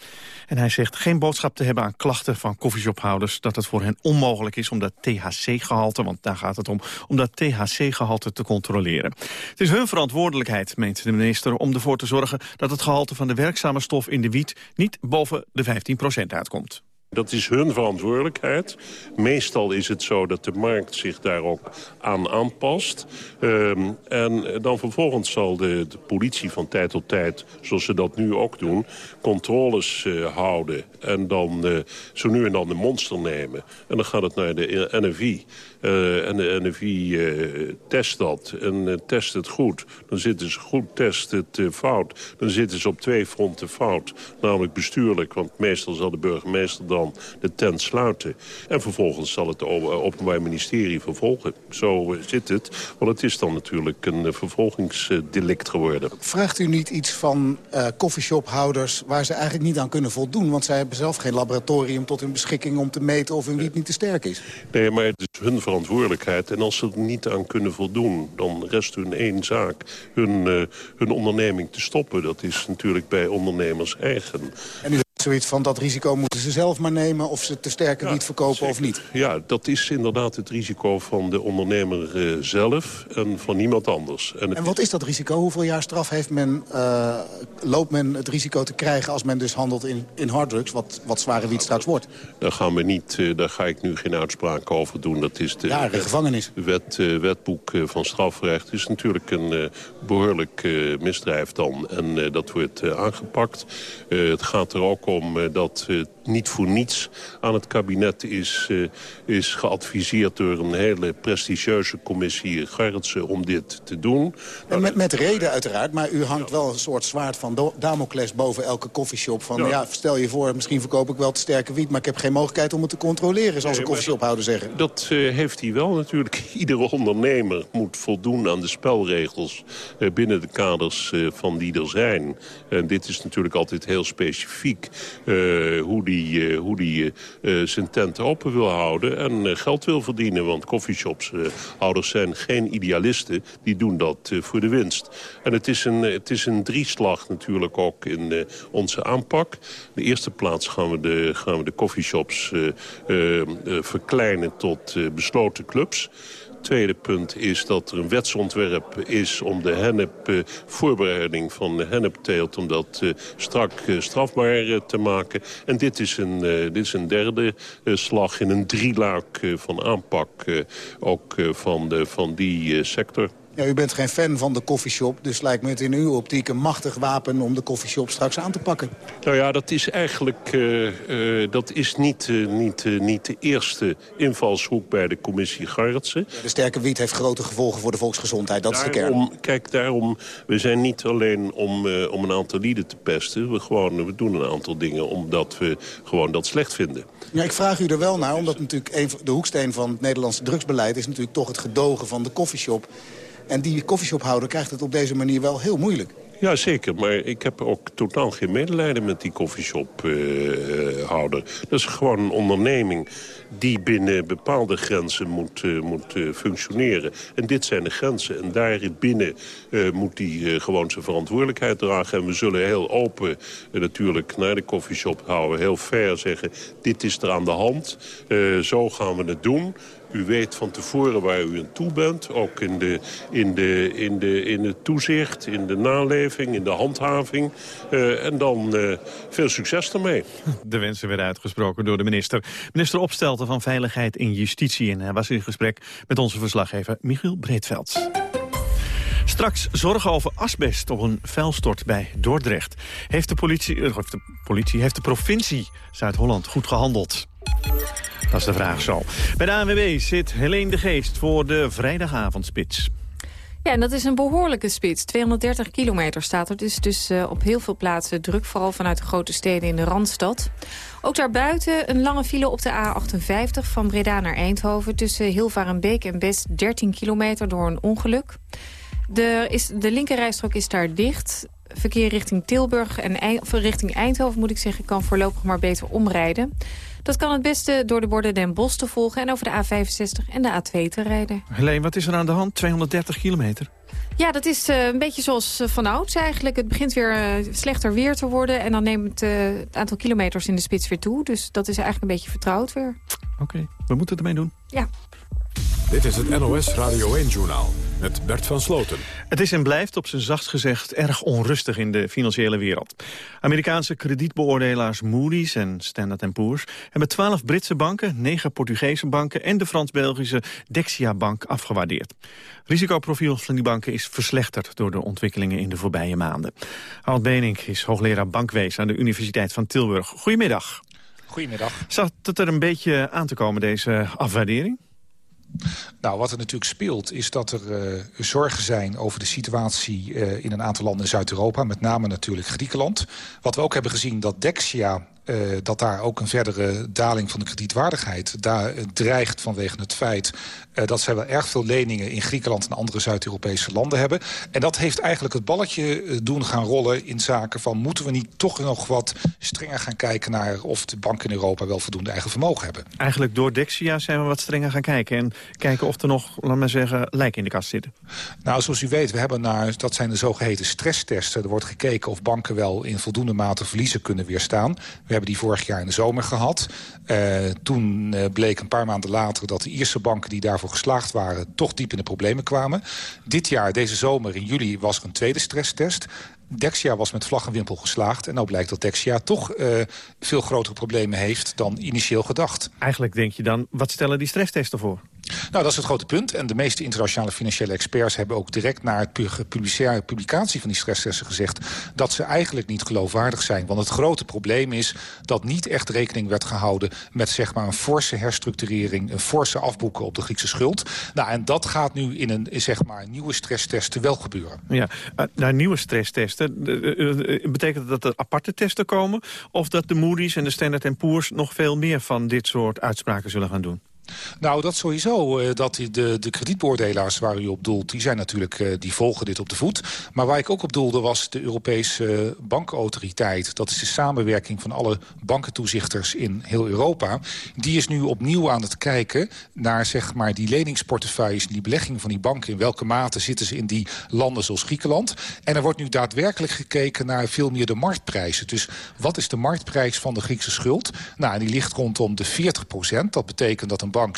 En hij zegt geen boodschap te hebben aan klachten van koffieshophouders... dat het voor hen onmogelijk is om dat THC-gehalte, want daar gaat het om... om dat THC-gehalte te controleren. Het is hun verantwoordelijkheid, meent de minister, om ervoor te zorgen... dat het gehalte van de werkzame stof in de wiet niet boven de 15% uitkomt.
Dat is hun verantwoordelijkheid. Meestal is het zo dat de markt zich daar ook aan aanpast. Um, en dan vervolgens zal de, de, politie van tijd tot tijd, zoals ze dat nu ook doen... controles uh, houden en dan uh, zo nu en dan de monster nemen. En dan gaat het naar de NFI. Uh, en de NFI uh, test dat en uh, test het goed. Dan zitten ze goed, test het fout. Dan zitten ze op twee fronten fout. Namelijk bestuurlijk, want meestal zal de burgemeester dan de tent sluiten. En vervolgens zal het Openbaar Ministerie vervolgen. Zo zit het, want het is dan natuurlijk een vervolgingsdelict geworden.
Vraagt u niet iets van coffeeshophouders waar ze eigenlijk niet aan kunnen voldoen? Want zij hebben zelf geen laboratorium tot hun beschikking om te meten of hun wiet niet te sterk is.
Nee, maar het is hun verantwoordelijkheid. En als ze er niet aan kunnen voldoen, dan rest hun één zaak. Hun, uh, hun onderneming te stoppen. Dat is natuurlijk bij ondernemers eigen.
Zoiets van dat risico moeten ze zelf maar nemen... of ze te sterke ja, wiet verkopen
zeker.
of niet?
Ja, dat is inderdaad het risico van de ondernemer uh, zelf en van niemand anders.
En, en wat is dat risico? Hoeveel jaar straf heeft men, uh, loopt men het risico te krijgen... als men dus handelt in, in harddrugs, wat, wat zware wiet straks wordt?
Daar, gaan we niet, uh, daar ga ik nu geen uitspraak over doen. Dat is de,
ja, de gevangenis.
Wet, wetboek van strafrecht. Is natuurlijk een behoorlijk misdrijf dan. En dat wordt aangepakt. het gaat er ook om dat niet voor niets aan het kabinet is, uh, is geadviseerd door een hele prestigieuze commissie Gerritsen om dit te doen.
En met, met reden uiteraard, maar u hangt wel een soort zwaard van Damocles boven elke koffieshop. Van ja. ja. stel je voor, misschien verkoop ik wel te sterke wiet, maar ik heb geen mogelijkheid om het te controleren, zoals nee, een koffieshophouder zeggen.
Dat uh, heeft hij wel natuurlijk. Iedere ondernemer moet voldoen aan de spelregels uh, binnen de kaders van die er zijn. En dit is natuurlijk altijd heel specifiek hoe die uh, hoe die uh, zijn tent open wil houden en geld wil verdienen. Want coffeeshopshouders zijn geen idealisten, die doen dat voor de winst. En het is een, het is een drieslag natuurlijk ook in onze aanpak. De eerste plaats gaan we de, gaan we de coffeeshops verkleinen tot besloten clubs tweede punt is dat er een wetsontwerp is om de hennep, uh, voorbereiding van de hennepteelt... om dat uh, strak uh, strafbaar te maken. En dit is een, dit is een derde slag in een drieluik van aanpak... ook van, de, van die sector.
Ja, u bent geen fan van de koffieshop, dus lijkt me het in uw optiek een machtig wapen om de koffieshop straks aan te pakken.
Nou ja, dat is eigenlijk uh, uh, dat is niet, uh, niet, niet de eerste invalshoek bij de commissie Garretsen.
Ja, de sterke wiet heeft grote gevolgen voor de volksgezondheid, dat
daarom,
is de kern.
Kijk, daarom, we zijn niet alleen om, om een aantal lieden te pesten. We, gewoon, we doen een aantal dingen omdat we gewoon dat slecht vinden.
Ja, ik vraag u er wel naar, omdat natuurlijk een, de hoeksteen van het Nederlandse drugsbeleid... is natuurlijk toch het gedogen van de koffieshop. En die koffieshophouder krijgt het op deze manier wel heel moeilijk.
Ja, zeker. Maar ik heb ook totaal geen medelijden met die koffieshophouder. Dat is gewoon een onderneming die binnen bepaalde grenzen moet, uh, moet uh, functioneren. En dit zijn de grenzen. En daar binnen uh, moet hij gewoon zijn verantwoordelijkheid dragen. En we zullen heel open natuurlijk naar de koffieshop houden. Heel fair zeggen, dit is er aan de hand. zo gaan we het doen. U weet van tevoren waar u aan toe bent. Ook in, de, in, de, in, de, in het toezicht, in de naleving, in de handhaving. Uh, en dan uh, veel succes ermee.
De wensen werden uitgesproken door de minister. Minister Opstelten van Veiligheid en Justitie. En hij was in gesprek met onze verslaggever Michiel Breedveld. Straks zorgen over asbest op een vuilstort bij Dordrecht. Heeft de politie, heeft de, politie, heeft de provincie Zuid-Holland goed gehandeld? Dat is de vraag zo. Bij de ANWB zit Helene de Geest voor de vrijdagavondspits.
Ja, en dat is een behoorlijke spits. 230 kilometer staat er. Dus, dus uh, op heel veel plaatsen druk, vooral vanuit de grote steden in de Randstad. Ook daarbuiten een lange file op de A58 van Breda naar Eindhoven... tussen Hilvarenbeek en Best 13 kilometer door een ongeluk. De, is, de linkerrijstrook is daar dicht. Verkeer richting Tilburg en richting Eindhoven, moet ik zeggen... kan voorlopig maar beter omrijden. Dat kan het beste door de borden Den Bosch te volgen... en over de A65 en de A2 te rijden.
Helene, wat is er aan de hand? 230 kilometer?
Ja, dat is uh, een beetje zoals uh, vanouds eigenlijk. Het begint weer uh, slechter weer te worden... en dan neemt het aantal kilometers in de spits weer toe. Dus dat is eigenlijk een beetje vertrouwd weer.
Oké, okay. we moeten ermee doen.
Ja.
Dit is het NOS Radio 1-journaal met Bert van Sloten.
Het is en blijft op zijn zachtst gezegd erg onrustig in de financiële wereld. Amerikaanse kredietbeoordelaars Moody's en Standard Poor's... hebben twaalf Britse banken, negen Portugese banken... en de Frans-Belgische Dexia-bank afgewaardeerd. Risicoprofiel van die banken is verslechterd... door de ontwikkelingen in de voorbije maanden. Harold Benink is hoogleraar bankwezen aan de Universiteit van Tilburg. Goedemiddag.
Goedemiddag.
Zat het er een beetje aan te komen, deze afwaardering?
Nou, wat er natuurlijk speelt is dat er uh, zorgen zijn over de situatie uh, in een aantal landen in Zuid-Europa. Met name natuurlijk Griekenland. Wat we ook hebben gezien dat Dexia uh, dat daar ook een verdere daling van de kredietwaardigheid daar, uh, dreigt vanwege het feit uh, dat zij wel erg veel leningen in Griekenland en andere Zuid-Europese landen hebben. En dat heeft eigenlijk het balletje doen gaan rollen in zaken van moeten we niet toch nog wat strenger gaan kijken naar of de banken in Europa wel voldoende eigen vermogen hebben.
Eigenlijk door Dexia zijn we wat strenger gaan kijken en kijken of er nog, laat maar zeggen, lijken in de kast zitten.
Nou, zoals u weet, we hebben naar, dat zijn de zogeheten stresstesten. Er wordt gekeken of banken wel in voldoende mate verliezen kunnen weerstaan. We hebben die vorig jaar in de zomer gehad. Uh, toen uh, bleek een paar maanden later dat de Ierse banken die daarvoor geslaagd waren... toch diep in de problemen kwamen. Dit jaar, deze zomer, in juli, was er een tweede stresstest. Dexia was met vlag en wimpel geslaagd. En nou blijkt dat Dexia toch uh, veel grotere problemen heeft dan initieel gedacht.
Eigenlijk denk je dan, wat stellen die stresstesten voor?
Nou, dat is het grote punt. En de meeste internationale financiële experts hebben ook direct na het publicatie van die stresstesten gezegd dat ze eigenlijk niet geloofwaardig zijn. Want het grote probleem is dat niet echt rekening werd gehouden met zeg maar een forse herstructurering, een forse afboeken op de Griekse schuld. Nou, en dat gaat nu in een zeg maar nieuwe stresstesten wel gebeuren.
Ja, uh, naar nieuwe stresstesten, uh, betekent dat er aparte testen komen of dat de Moody's en de Standard Poor's nog veel meer van dit soort uitspraken zullen gaan doen?
Nou, dat sowieso. Uh, dat de, de kredietbeoordelaars waar u op doelt... die zijn natuurlijk, uh, die volgen dit op de voet. Maar waar ik ook op doelde was de Europese bankautoriteit. Dat is de samenwerking van alle bankentoezichters in heel Europa. Die is nu opnieuw aan het kijken naar zeg maar, die leningsportefeuilles... en die beleggingen van die banken. In welke mate zitten ze in die landen zoals Griekenland. En er wordt nu daadwerkelijk gekeken naar veel meer de marktprijzen. Dus wat is de marktprijs van de Griekse schuld? Nou, die ligt rondom de 40 procent. Dat betekent dat een bank 60%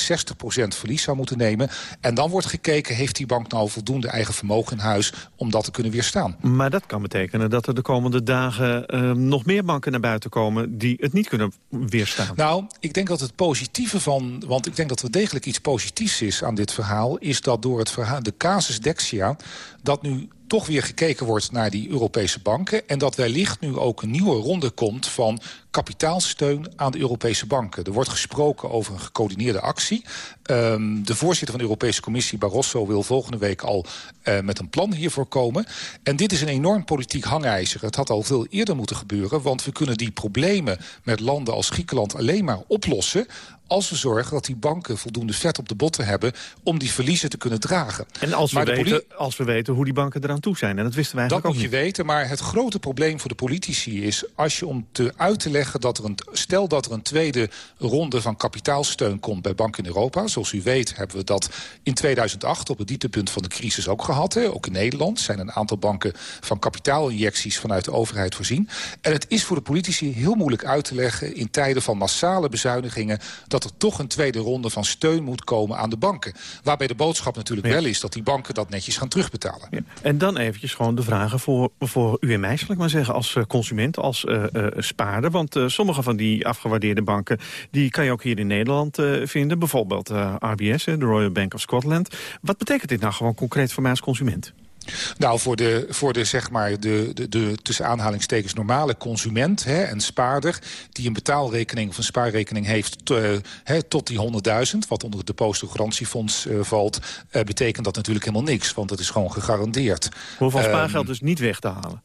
verlies zou moeten nemen. En dan wordt gekeken, heeft die bank nou voldoende eigen vermogen in huis... om dat te kunnen weerstaan.
Maar dat kan betekenen dat er de komende dagen uh, nog meer banken naar buiten komen... die het niet kunnen weerstaan.
Nou, ik denk dat het positieve van... want ik denk dat er degelijk iets positiefs is aan dit verhaal... is dat door het verhaal, de casus Dexia... dat nu toch weer gekeken wordt naar die Europese banken... en dat wellicht nu ook een nieuwe ronde komt van kapitaalsteun aan de Europese banken. Er wordt gesproken over een gecoördineerde actie. Um, de voorzitter van de Europese Commissie, Barroso, wil volgende week al uh, met een plan hiervoor komen. En dit is een enorm politiek hangijzer. Het had al veel eerder moeten gebeuren, want we kunnen die problemen met landen als Griekenland alleen maar oplossen als we zorgen dat die banken voldoende vet op de botten hebben... om die verliezen te kunnen dragen.
En als we, weten, als we weten hoe die banken eraan toe zijn. En dat wisten wij eigenlijk
Dat moet je weten, maar het grote probleem voor de politici is... als je om te uit te leggen dat er een... stel dat er een tweede ronde van kapitaalsteun komt bij banken in Europa. Zoals u weet hebben we dat in 2008 op het dieptepunt van de crisis ook gehad. Hè. Ook in Nederland zijn een aantal banken van kapitaalinjecties vanuit de overheid voorzien. En het is voor de politici heel moeilijk uit te leggen... in tijden van massale bezuinigingen... dat er toch een tweede ronde van steun moet komen aan de banken. Waarbij de boodschap natuurlijk ja. wel is dat die banken dat netjes gaan terugbetalen. Ja.
En dan eventjes gewoon de vragen voor, voor u en mij, zal ik maar zeggen, als eh, consument, als uh, uh, spaarder. Want uh, sommige van die afgewaardeerde banken, die kan je ook hier in Nederland vinden. Bijvoorbeeld RBS, de Royal Bank of Scotland. Wat betekent dit nou gewoon concreet voor mij als consument?
Nou, voor de, voor de, zeg maar, de, de, de tussen aanhalingstekens normale consument hè, en spaarder... die een betaalrekening of een spaarrekening heeft uh, hè, tot die 100.000... wat onder het depositogarantiefonds uh, valt... Uh, betekent dat natuurlijk helemaal niks, want het is gewoon gegarandeerd.
Hoeveel spaargeld um, is niet weg te halen?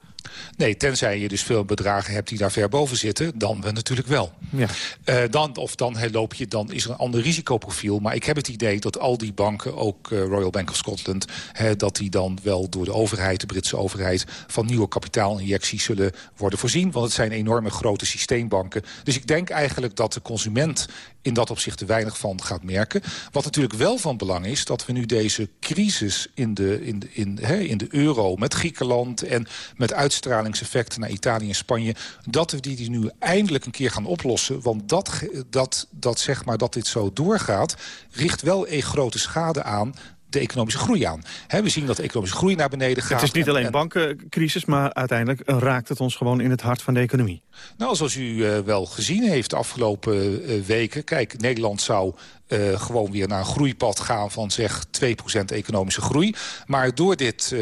Nee, tenzij je dus veel bedragen hebt die daar ver boven zitten... dan we natuurlijk wel.
Ja.
Uh, dan, of dan loop je, dan is er een ander risicoprofiel. Maar ik heb het idee dat al die banken, ook uh, Royal Bank of Scotland... He, dat die dan wel door de overheid, de Britse overheid... van nieuwe kapitaalinjecties zullen worden voorzien. Want het zijn enorme grote systeembanken. Dus ik denk eigenlijk dat de consument in dat opzicht weinig van gaat merken. Wat natuurlijk wel van belang is, dat we nu deze crisis in de, in in, in de euro... met Griekenland en met uitstralingseffecten naar Italië en Spanje... dat we die, die nu eindelijk een keer gaan oplossen. Want dat, dat, dat, zeg maar, dat dit zo doorgaat, richt wel een grote schade aan de economische groei aan. He, we zien dat de economische groei naar beneden gaat.
Het is niet
en,
alleen
en,
bankencrisis, maar uiteindelijk raakt het ons gewoon in het hart van de economie.
Nou, zoals u uh, wel gezien heeft de afgelopen uh, weken... kijk, Nederland zou uh, gewoon weer naar een groeipad gaan van zeg 2% economische groei. Maar door dit, uh,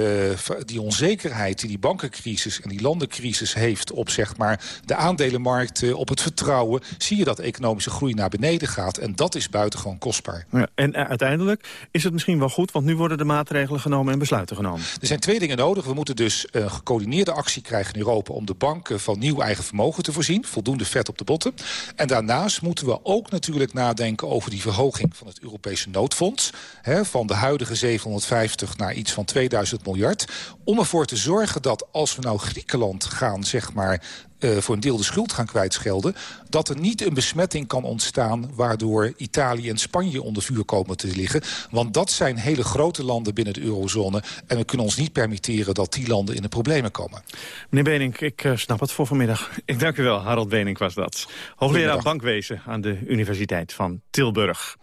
die onzekerheid die die bankencrisis en die landencrisis heeft op zeg maar, de aandelenmarkt, uh, op het vertrouwen... zie je dat economische groei naar beneden gaat. En dat is buitengewoon kostbaar.
Ja, en uiteindelijk is het misschien wel goed, want nu worden de maatregelen genomen en besluiten genomen.
Er zijn twee dingen nodig. We moeten dus een gecoördineerde actie krijgen in Europa... om de banken van nieuw eigen vermogen te voorzien. Voldoende vet op de botten. En daarnaast moeten we ook natuurlijk nadenken over die verhoging van het Europese noodfonds. Hè, van de huidige 750 naar iets van 2000 miljard. Om ervoor te zorgen dat als we nou Griekenland gaan, zeg maar... Uh, voor een deel de schuld gaan kwijtschelden... dat er niet een besmetting kan ontstaan... waardoor Italië en Spanje onder vuur komen te liggen. Want dat zijn hele grote landen binnen de eurozone... en we kunnen ons niet permitteren dat die landen in de problemen komen.
Meneer Benink, ik uh, snap het voor vanmiddag. Ik dank u wel, Harold Benink was dat. Hoogleraar bankwezen aan de Universiteit van Tilburg.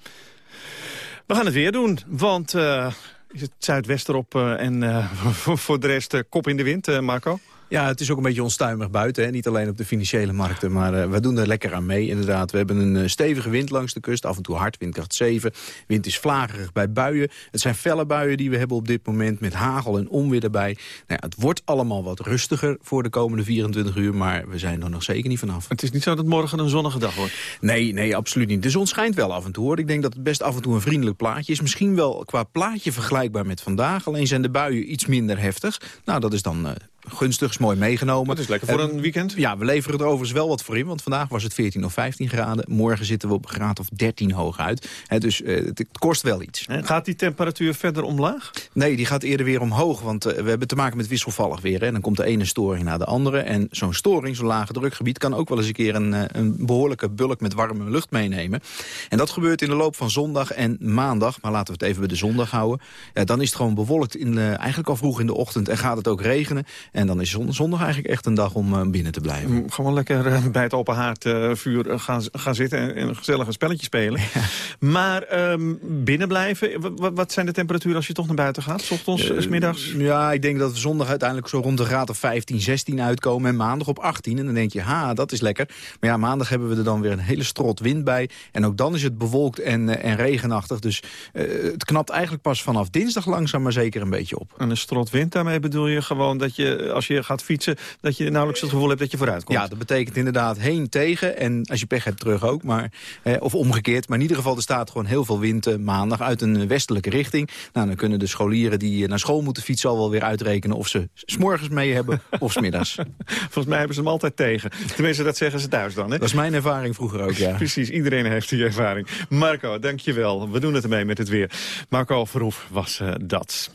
We gaan het weer doen, want uh, is het zuidwesten op en voor de rest kop in de wind, Marco?
Ja, het is ook een beetje onstuimig buiten. Hè? Niet alleen op de financiële markten, maar uh, we doen er lekker aan mee. Inderdaad, we hebben een uh, stevige wind langs de kust. Af en toe hard, windkracht 7. Wind is vlagerig bij buien. Het zijn felle buien die we hebben op dit moment met hagel en onweer erbij. Nou ja, het wordt allemaal wat rustiger voor de komende 24 uur, maar we zijn er nog zeker niet vanaf.
Het is niet zo dat morgen een zonnige dag wordt?
Nee, nee, absoluut niet. De zon schijnt wel af en toe, hoor. Ik denk dat het best af en toe een vriendelijk plaatje is. Misschien wel qua plaatje vergelijkbaar met vandaag. Alleen zijn de buien iets minder heftig. Nou, dat is dan... Uh, gunstig, is mooi meegenomen.
Dat is lekker voor een weekend.
Ja, we leveren er overigens wel wat voor in. Want vandaag was het 14 of 15 graden. Morgen zitten we op een graad of 13 hooguit. He, dus uh, het, kost wel iets.
En gaat die temperatuur verder omlaag?
Nee, die gaat eerder weer omhoog. Want uh, we hebben te maken met wisselvallig weer. Hè. En dan komt de ene storing naar de andere. En zo'n storing, zo'n lage drukgebied... kan ook wel eens een keer een, een behoorlijke bulk met warme lucht meenemen. En dat gebeurt in de loop van zondag en maandag. Maar laten we het even bij de zondag houden. Ja, dan is het gewoon bewolkt in eigenlijk al vroeg in de ochtend. En gaat het ook regenen. En dan is zondag eigenlijk echt een dag om uh, binnen te blijven.
Gewoon lekker uh, bij het open haardvuur uh, gaan, gaan zitten en, en een gezellig spelletje spelen. Ja. Maar um, binnen blijven, wat, zijn de temperaturen als je toch naar buiten gaat? 's Ochtends, uh, middags?
Ja, ik denk dat we zondag uiteindelijk zo rond de graad of 15, 16 uitkomen. En maandag op 18. En dan denk je, ha, dat is lekker. Maar ja, maandag hebben we er dan weer een hele strot wind bij. En ook dan is het bewolkt en, en regenachtig. Dus het knapt eigenlijk pas vanaf dinsdag langzaam maar zeker een beetje op.
En een strot wind, daarmee bedoel je gewoon dat je, als je gaat fietsen... dat je nauwelijks het gevoel hebt dat je vooruit komt.
Ja, dat betekent inderdaad heen, tegen. En als je pech hebt, terug ook. Maar, eh, of omgekeerd. Maar in ieder geval, er staat gewoon heel veel wind eh, maandag uit een westelijke richting. Nou, dan kunnen de scholieren die naar school moeten fietsen... al wel weer uitrekenen of ze s'morgens mee hebben of smiddags.
Volgens mij hebben ze hem altijd tegen. Tenminste, dat zeggen ze thuis dan. Hè?
Dat is mijn ervaring vroeger ook, ja.
Precies, iedereen heeft die ervaring. Marco, dankjewel. We doen het ermee met het weer. Marco Verhoef was uh, dat.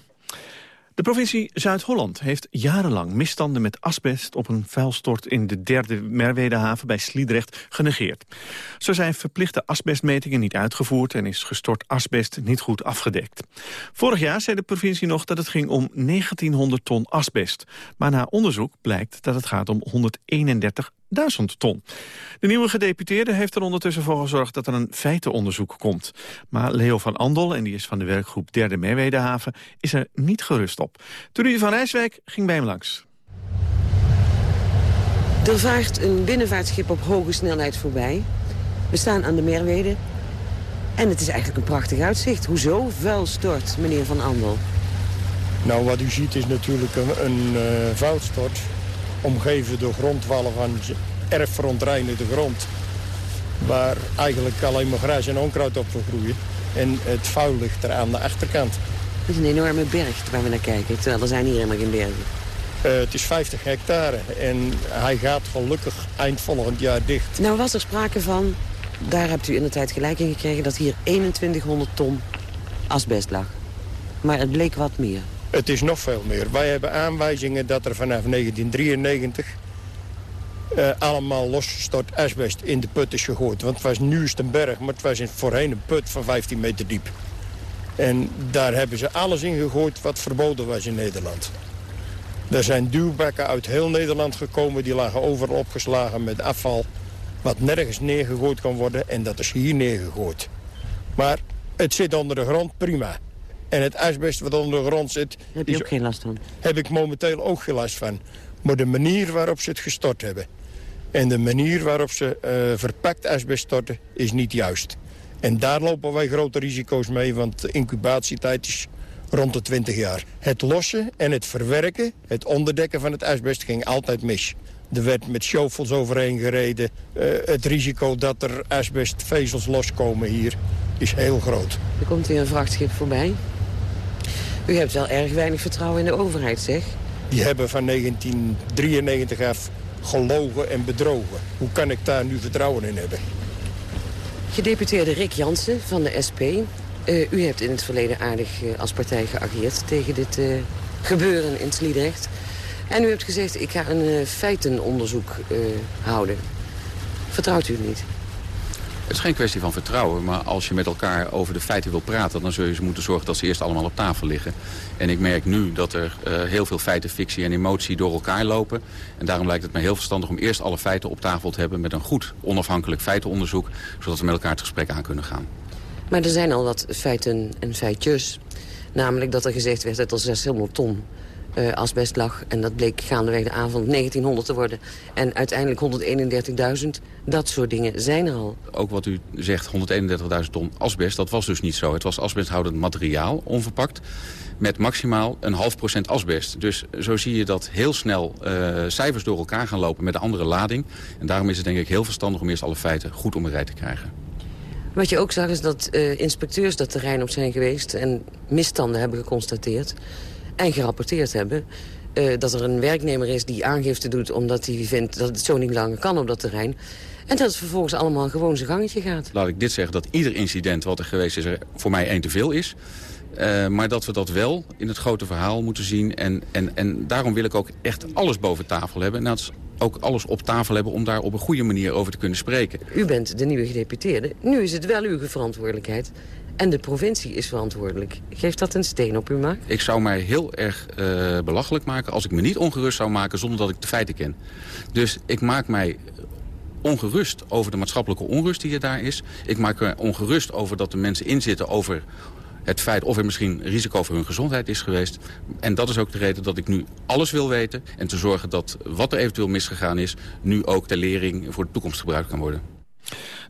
De provincie Zuid-Holland heeft jarenlang misstanden met asbest op een vuilstort in de derde Merwedehaven bij Sliedrecht genegeerd. Zo zijn verplichte asbestmetingen niet uitgevoerd en is gestort asbest niet goed afgedekt. Vorig jaar zei de provincie nog dat het ging om 1900 ton asbest. Maar na onderzoek blijkt dat het gaat om 131 1000 ton. De nieuwe gedeputeerde heeft er ondertussen voor gezorgd dat er een feitenonderzoek komt. Maar Leo van Andel, en die is van de werkgroep Derde Merwedehaven, is er niet gerust op. Trudy van Rijswijk ging bij hem langs.
Er vaart een binnenvaartschip op hoge snelheid voorbij. We staan aan de Merwede. En het is eigenlijk een prachtig uitzicht. Hoezo vuil stort, meneer Van Andel?
Nou, wat u ziet is natuurlijk een, een uh, vuilstort... omgeven door grondwallen van erg verontreinigde grond... waar eigenlijk alleen maar gras en onkruid op groeien. En het vuil ligt er aan de achterkant.
Het is een enorme berg waar we naar kijken, terwijl er zijn hier helemaal geen bergen.
Uh, het is 50 hectare en hij gaat gelukkig eind volgend jaar dicht.
Nou was er sprake van, daar hebt u in de tijd gelijk in gekregen... dat hier 2100 ton asbest lag. Maar het bleek wat meer.
Het is nog veel meer. Wij hebben aanwijzingen dat er vanaf 1993... Uh, allemaal losgestort asbest in de put is gegooid. Want het was nu is een berg, maar het was voorheen een put van 15 meter diep. En daar hebben ze alles in gegooid wat verboden was in Nederland. Er zijn duwbekken uit heel Nederland gekomen. Die lagen overal opgeslagen met afval. Wat nergens neergegooid kan worden. En dat is hier neergegooid. Maar het zit onder de grond prima. En het asbest wat onder de grond zit...
Heb je ook geen last van?
Heb ik momenteel ook geen last van. Maar de manier waarop ze het gestort hebben... en de manier waarop ze uh, verpakt asbest storten... is niet juist. En daar lopen wij grote risico's mee, want de incubatietijd is rond de 20 jaar. Het lossen en het verwerken, het onderdekken van het asbest ging altijd mis. Er werd met shovels overheen gereden. Uh, het risico dat er asbestvezels loskomen hier is heel groot.
Er komt weer een vrachtschip voorbij. U hebt wel erg weinig vertrouwen in de overheid, zeg.
Die hebben van 1993 af gelogen en bedrogen. Hoe kan ik daar nu vertrouwen in hebben?
Gedeputeerde Rick Jansen van de SP. Uh, u hebt in het verleden aardig uh, als partij geageerd tegen dit uh, gebeuren in Sliedrecht. En u hebt gezegd, ik ga een feitenonderzoek houden. Vertrouwt u het niet?
Het is geen kwestie van vertrouwen, maar als je met elkaar over de feiten wil praten... dan zul je moeten zorgen dat ze eerst allemaal op tafel liggen. En ik merk nu dat er uh, heel veel feiten, fictie en emotie door elkaar lopen. En daarom lijkt het me heel verstandig om eerst alle feiten op tafel te hebben... met een goed onafhankelijk feitenonderzoek, zodat we met elkaar het gesprek aan kunnen gaan.
Maar er zijn al wat feiten en feitjes. Namelijk dat er gezegd werd dat er 600 ton uh, asbest lag. En dat bleek gaandeweg de avond 1900 te worden. En uiteindelijk 131.000. Dat soort dingen zijn er al.
Ook wat u zegt, 131.000 ton asbest, dat was dus niet zo. Het was asbesthoudend materiaal, onverpakt met maximaal een half procent asbest. Dus zo zie je dat heel snel uh, cijfers door elkaar gaan lopen met een andere lading. En daarom is het denk ik heel verstandig om eerst alle feiten goed om een rij te krijgen.
Wat je ook zag is dat uh, inspecteurs dat terrein op zijn geweest... en misstanden hebben geconstateerd en gerapporteerd hebben... Uh, dat er een werknemer is die aangifte doet omdat hij vindt dat het zo niet langer kan op dat terrein. En dat het vervolgens allemaal gewoon zijn gangetje gaat.
Laat ik dit zeggen, dat ieder incident wat er geweest is er voor mij één te veel is. Uh, maar dat we dat wel in het grote verhaal moeten zien. En, en, en daarom wil ik ook echt alles boven tafel hebben. En dat is ook alles op tafel hebben om daar op een goede manier over te kunnen spreken.
U bent de nieuwe gedeputeerde. Nu is het wel uw verantwoordelijkheid. En de provincie is verantwoordelijk. Geeft dat een steen op uw maag?
Ik zou mij heel erg uh, belachelijk maken als ik me niet ongerust zou maken zonder dat ik de feiten ken. Dus ik maak mij ongerust over de maatschappelijke onrust die er daar is. Ik maak me ongerust over dat de mensen inzitten over het feit of er misschien risico voor hun gezondheid is geweest. En dat is ook de reden dat ik nu alles wil weten... en te zorgen dat wat er eventueel misgegaan is... nu ook ter lering voor de toekomst gebruikt kan worden.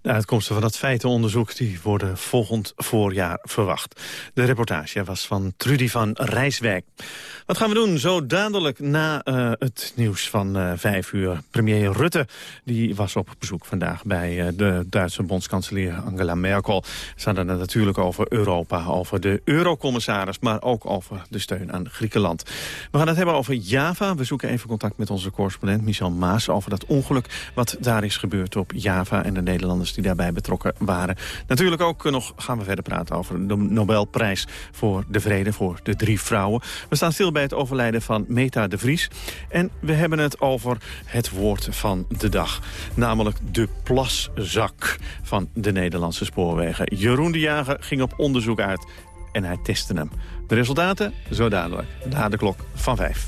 De uitkomsten van dat feitenonderzoek die worden volgend voorjaar verwacht. De reportage was van Trudy van Rijswijk. Wat gaan we doen zo dadelijk na uh, het nieuws van uh, vijf uur? Premier Rutte die was op bezoek vandaag bij uh, de Duitse bondskanselier Angela Merkel. Ze hadden het natuurlijk over Europa, over de eurocommissaris... maar ook over de steun aan Griekenland. We gaan het hebben over Java. We zoeken even contact met onze correspondent Michel Maas... over dat ongeluk wat daar is gebeurd op Java en de Nederlanders die daarbij betrokken waren. Natuurlijk ook nog gaan we verder praten over de Nobelprijs voor de vrede voor de drie vrouwen. We staan stil bij het overlijden van Meta de Vries. En we hebben het over het woord van de dag. Namelijk de plaszak van de Nederlandse spoorwegen. Jeroen de Jager ging op onderzoek uit en hij testte hem. De resultaten zo dadelijk, na de klok van vijf.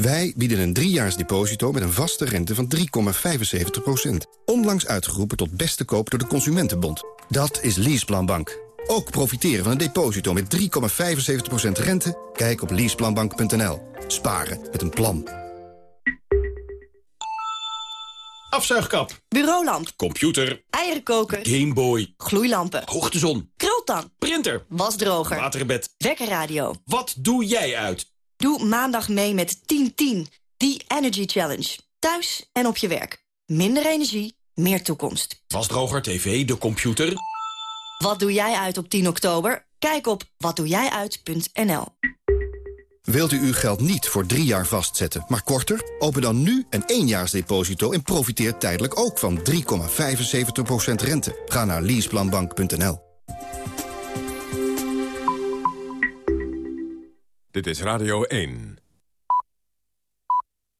Wij bieden een driejaars deposito met een vaste rente van 3,75%. Onlangs uitgeroepen tot beste koop door de Consumentenbond. Dat is Leaseplanbank. Ook profiteren van een deposito met 3,75% rente? Kijk op leaseplanbank.nl. Sparen met een plan.
Afzuigkap.
Bureaulamp.
Computer.
Eierenkoker.
Gameboy.
Gloeilampen.
Hoogtezon.
Krultang.
Printer.
Wasdroger.
Waterbed.
Wekkerradio.
Wat doe jij uit?
Doe maandag mee met 1010. Die Energy Challenge. Thuis en op je werk. Minder energie, meer toekomst.
Wasdroger, tv, de computer.
Wat doe jij uit op 10 oktober? Kijk op watdoejijuit.nl.
Wilt u uw geld niet voor drie jaar vastzetten, maar korter? Open dan nu een éénjaarsdeposito en profiteer tijdelijk ook van 3,75% rente. Ga naar leaseplanbank.nl.
Dit is Radio 1.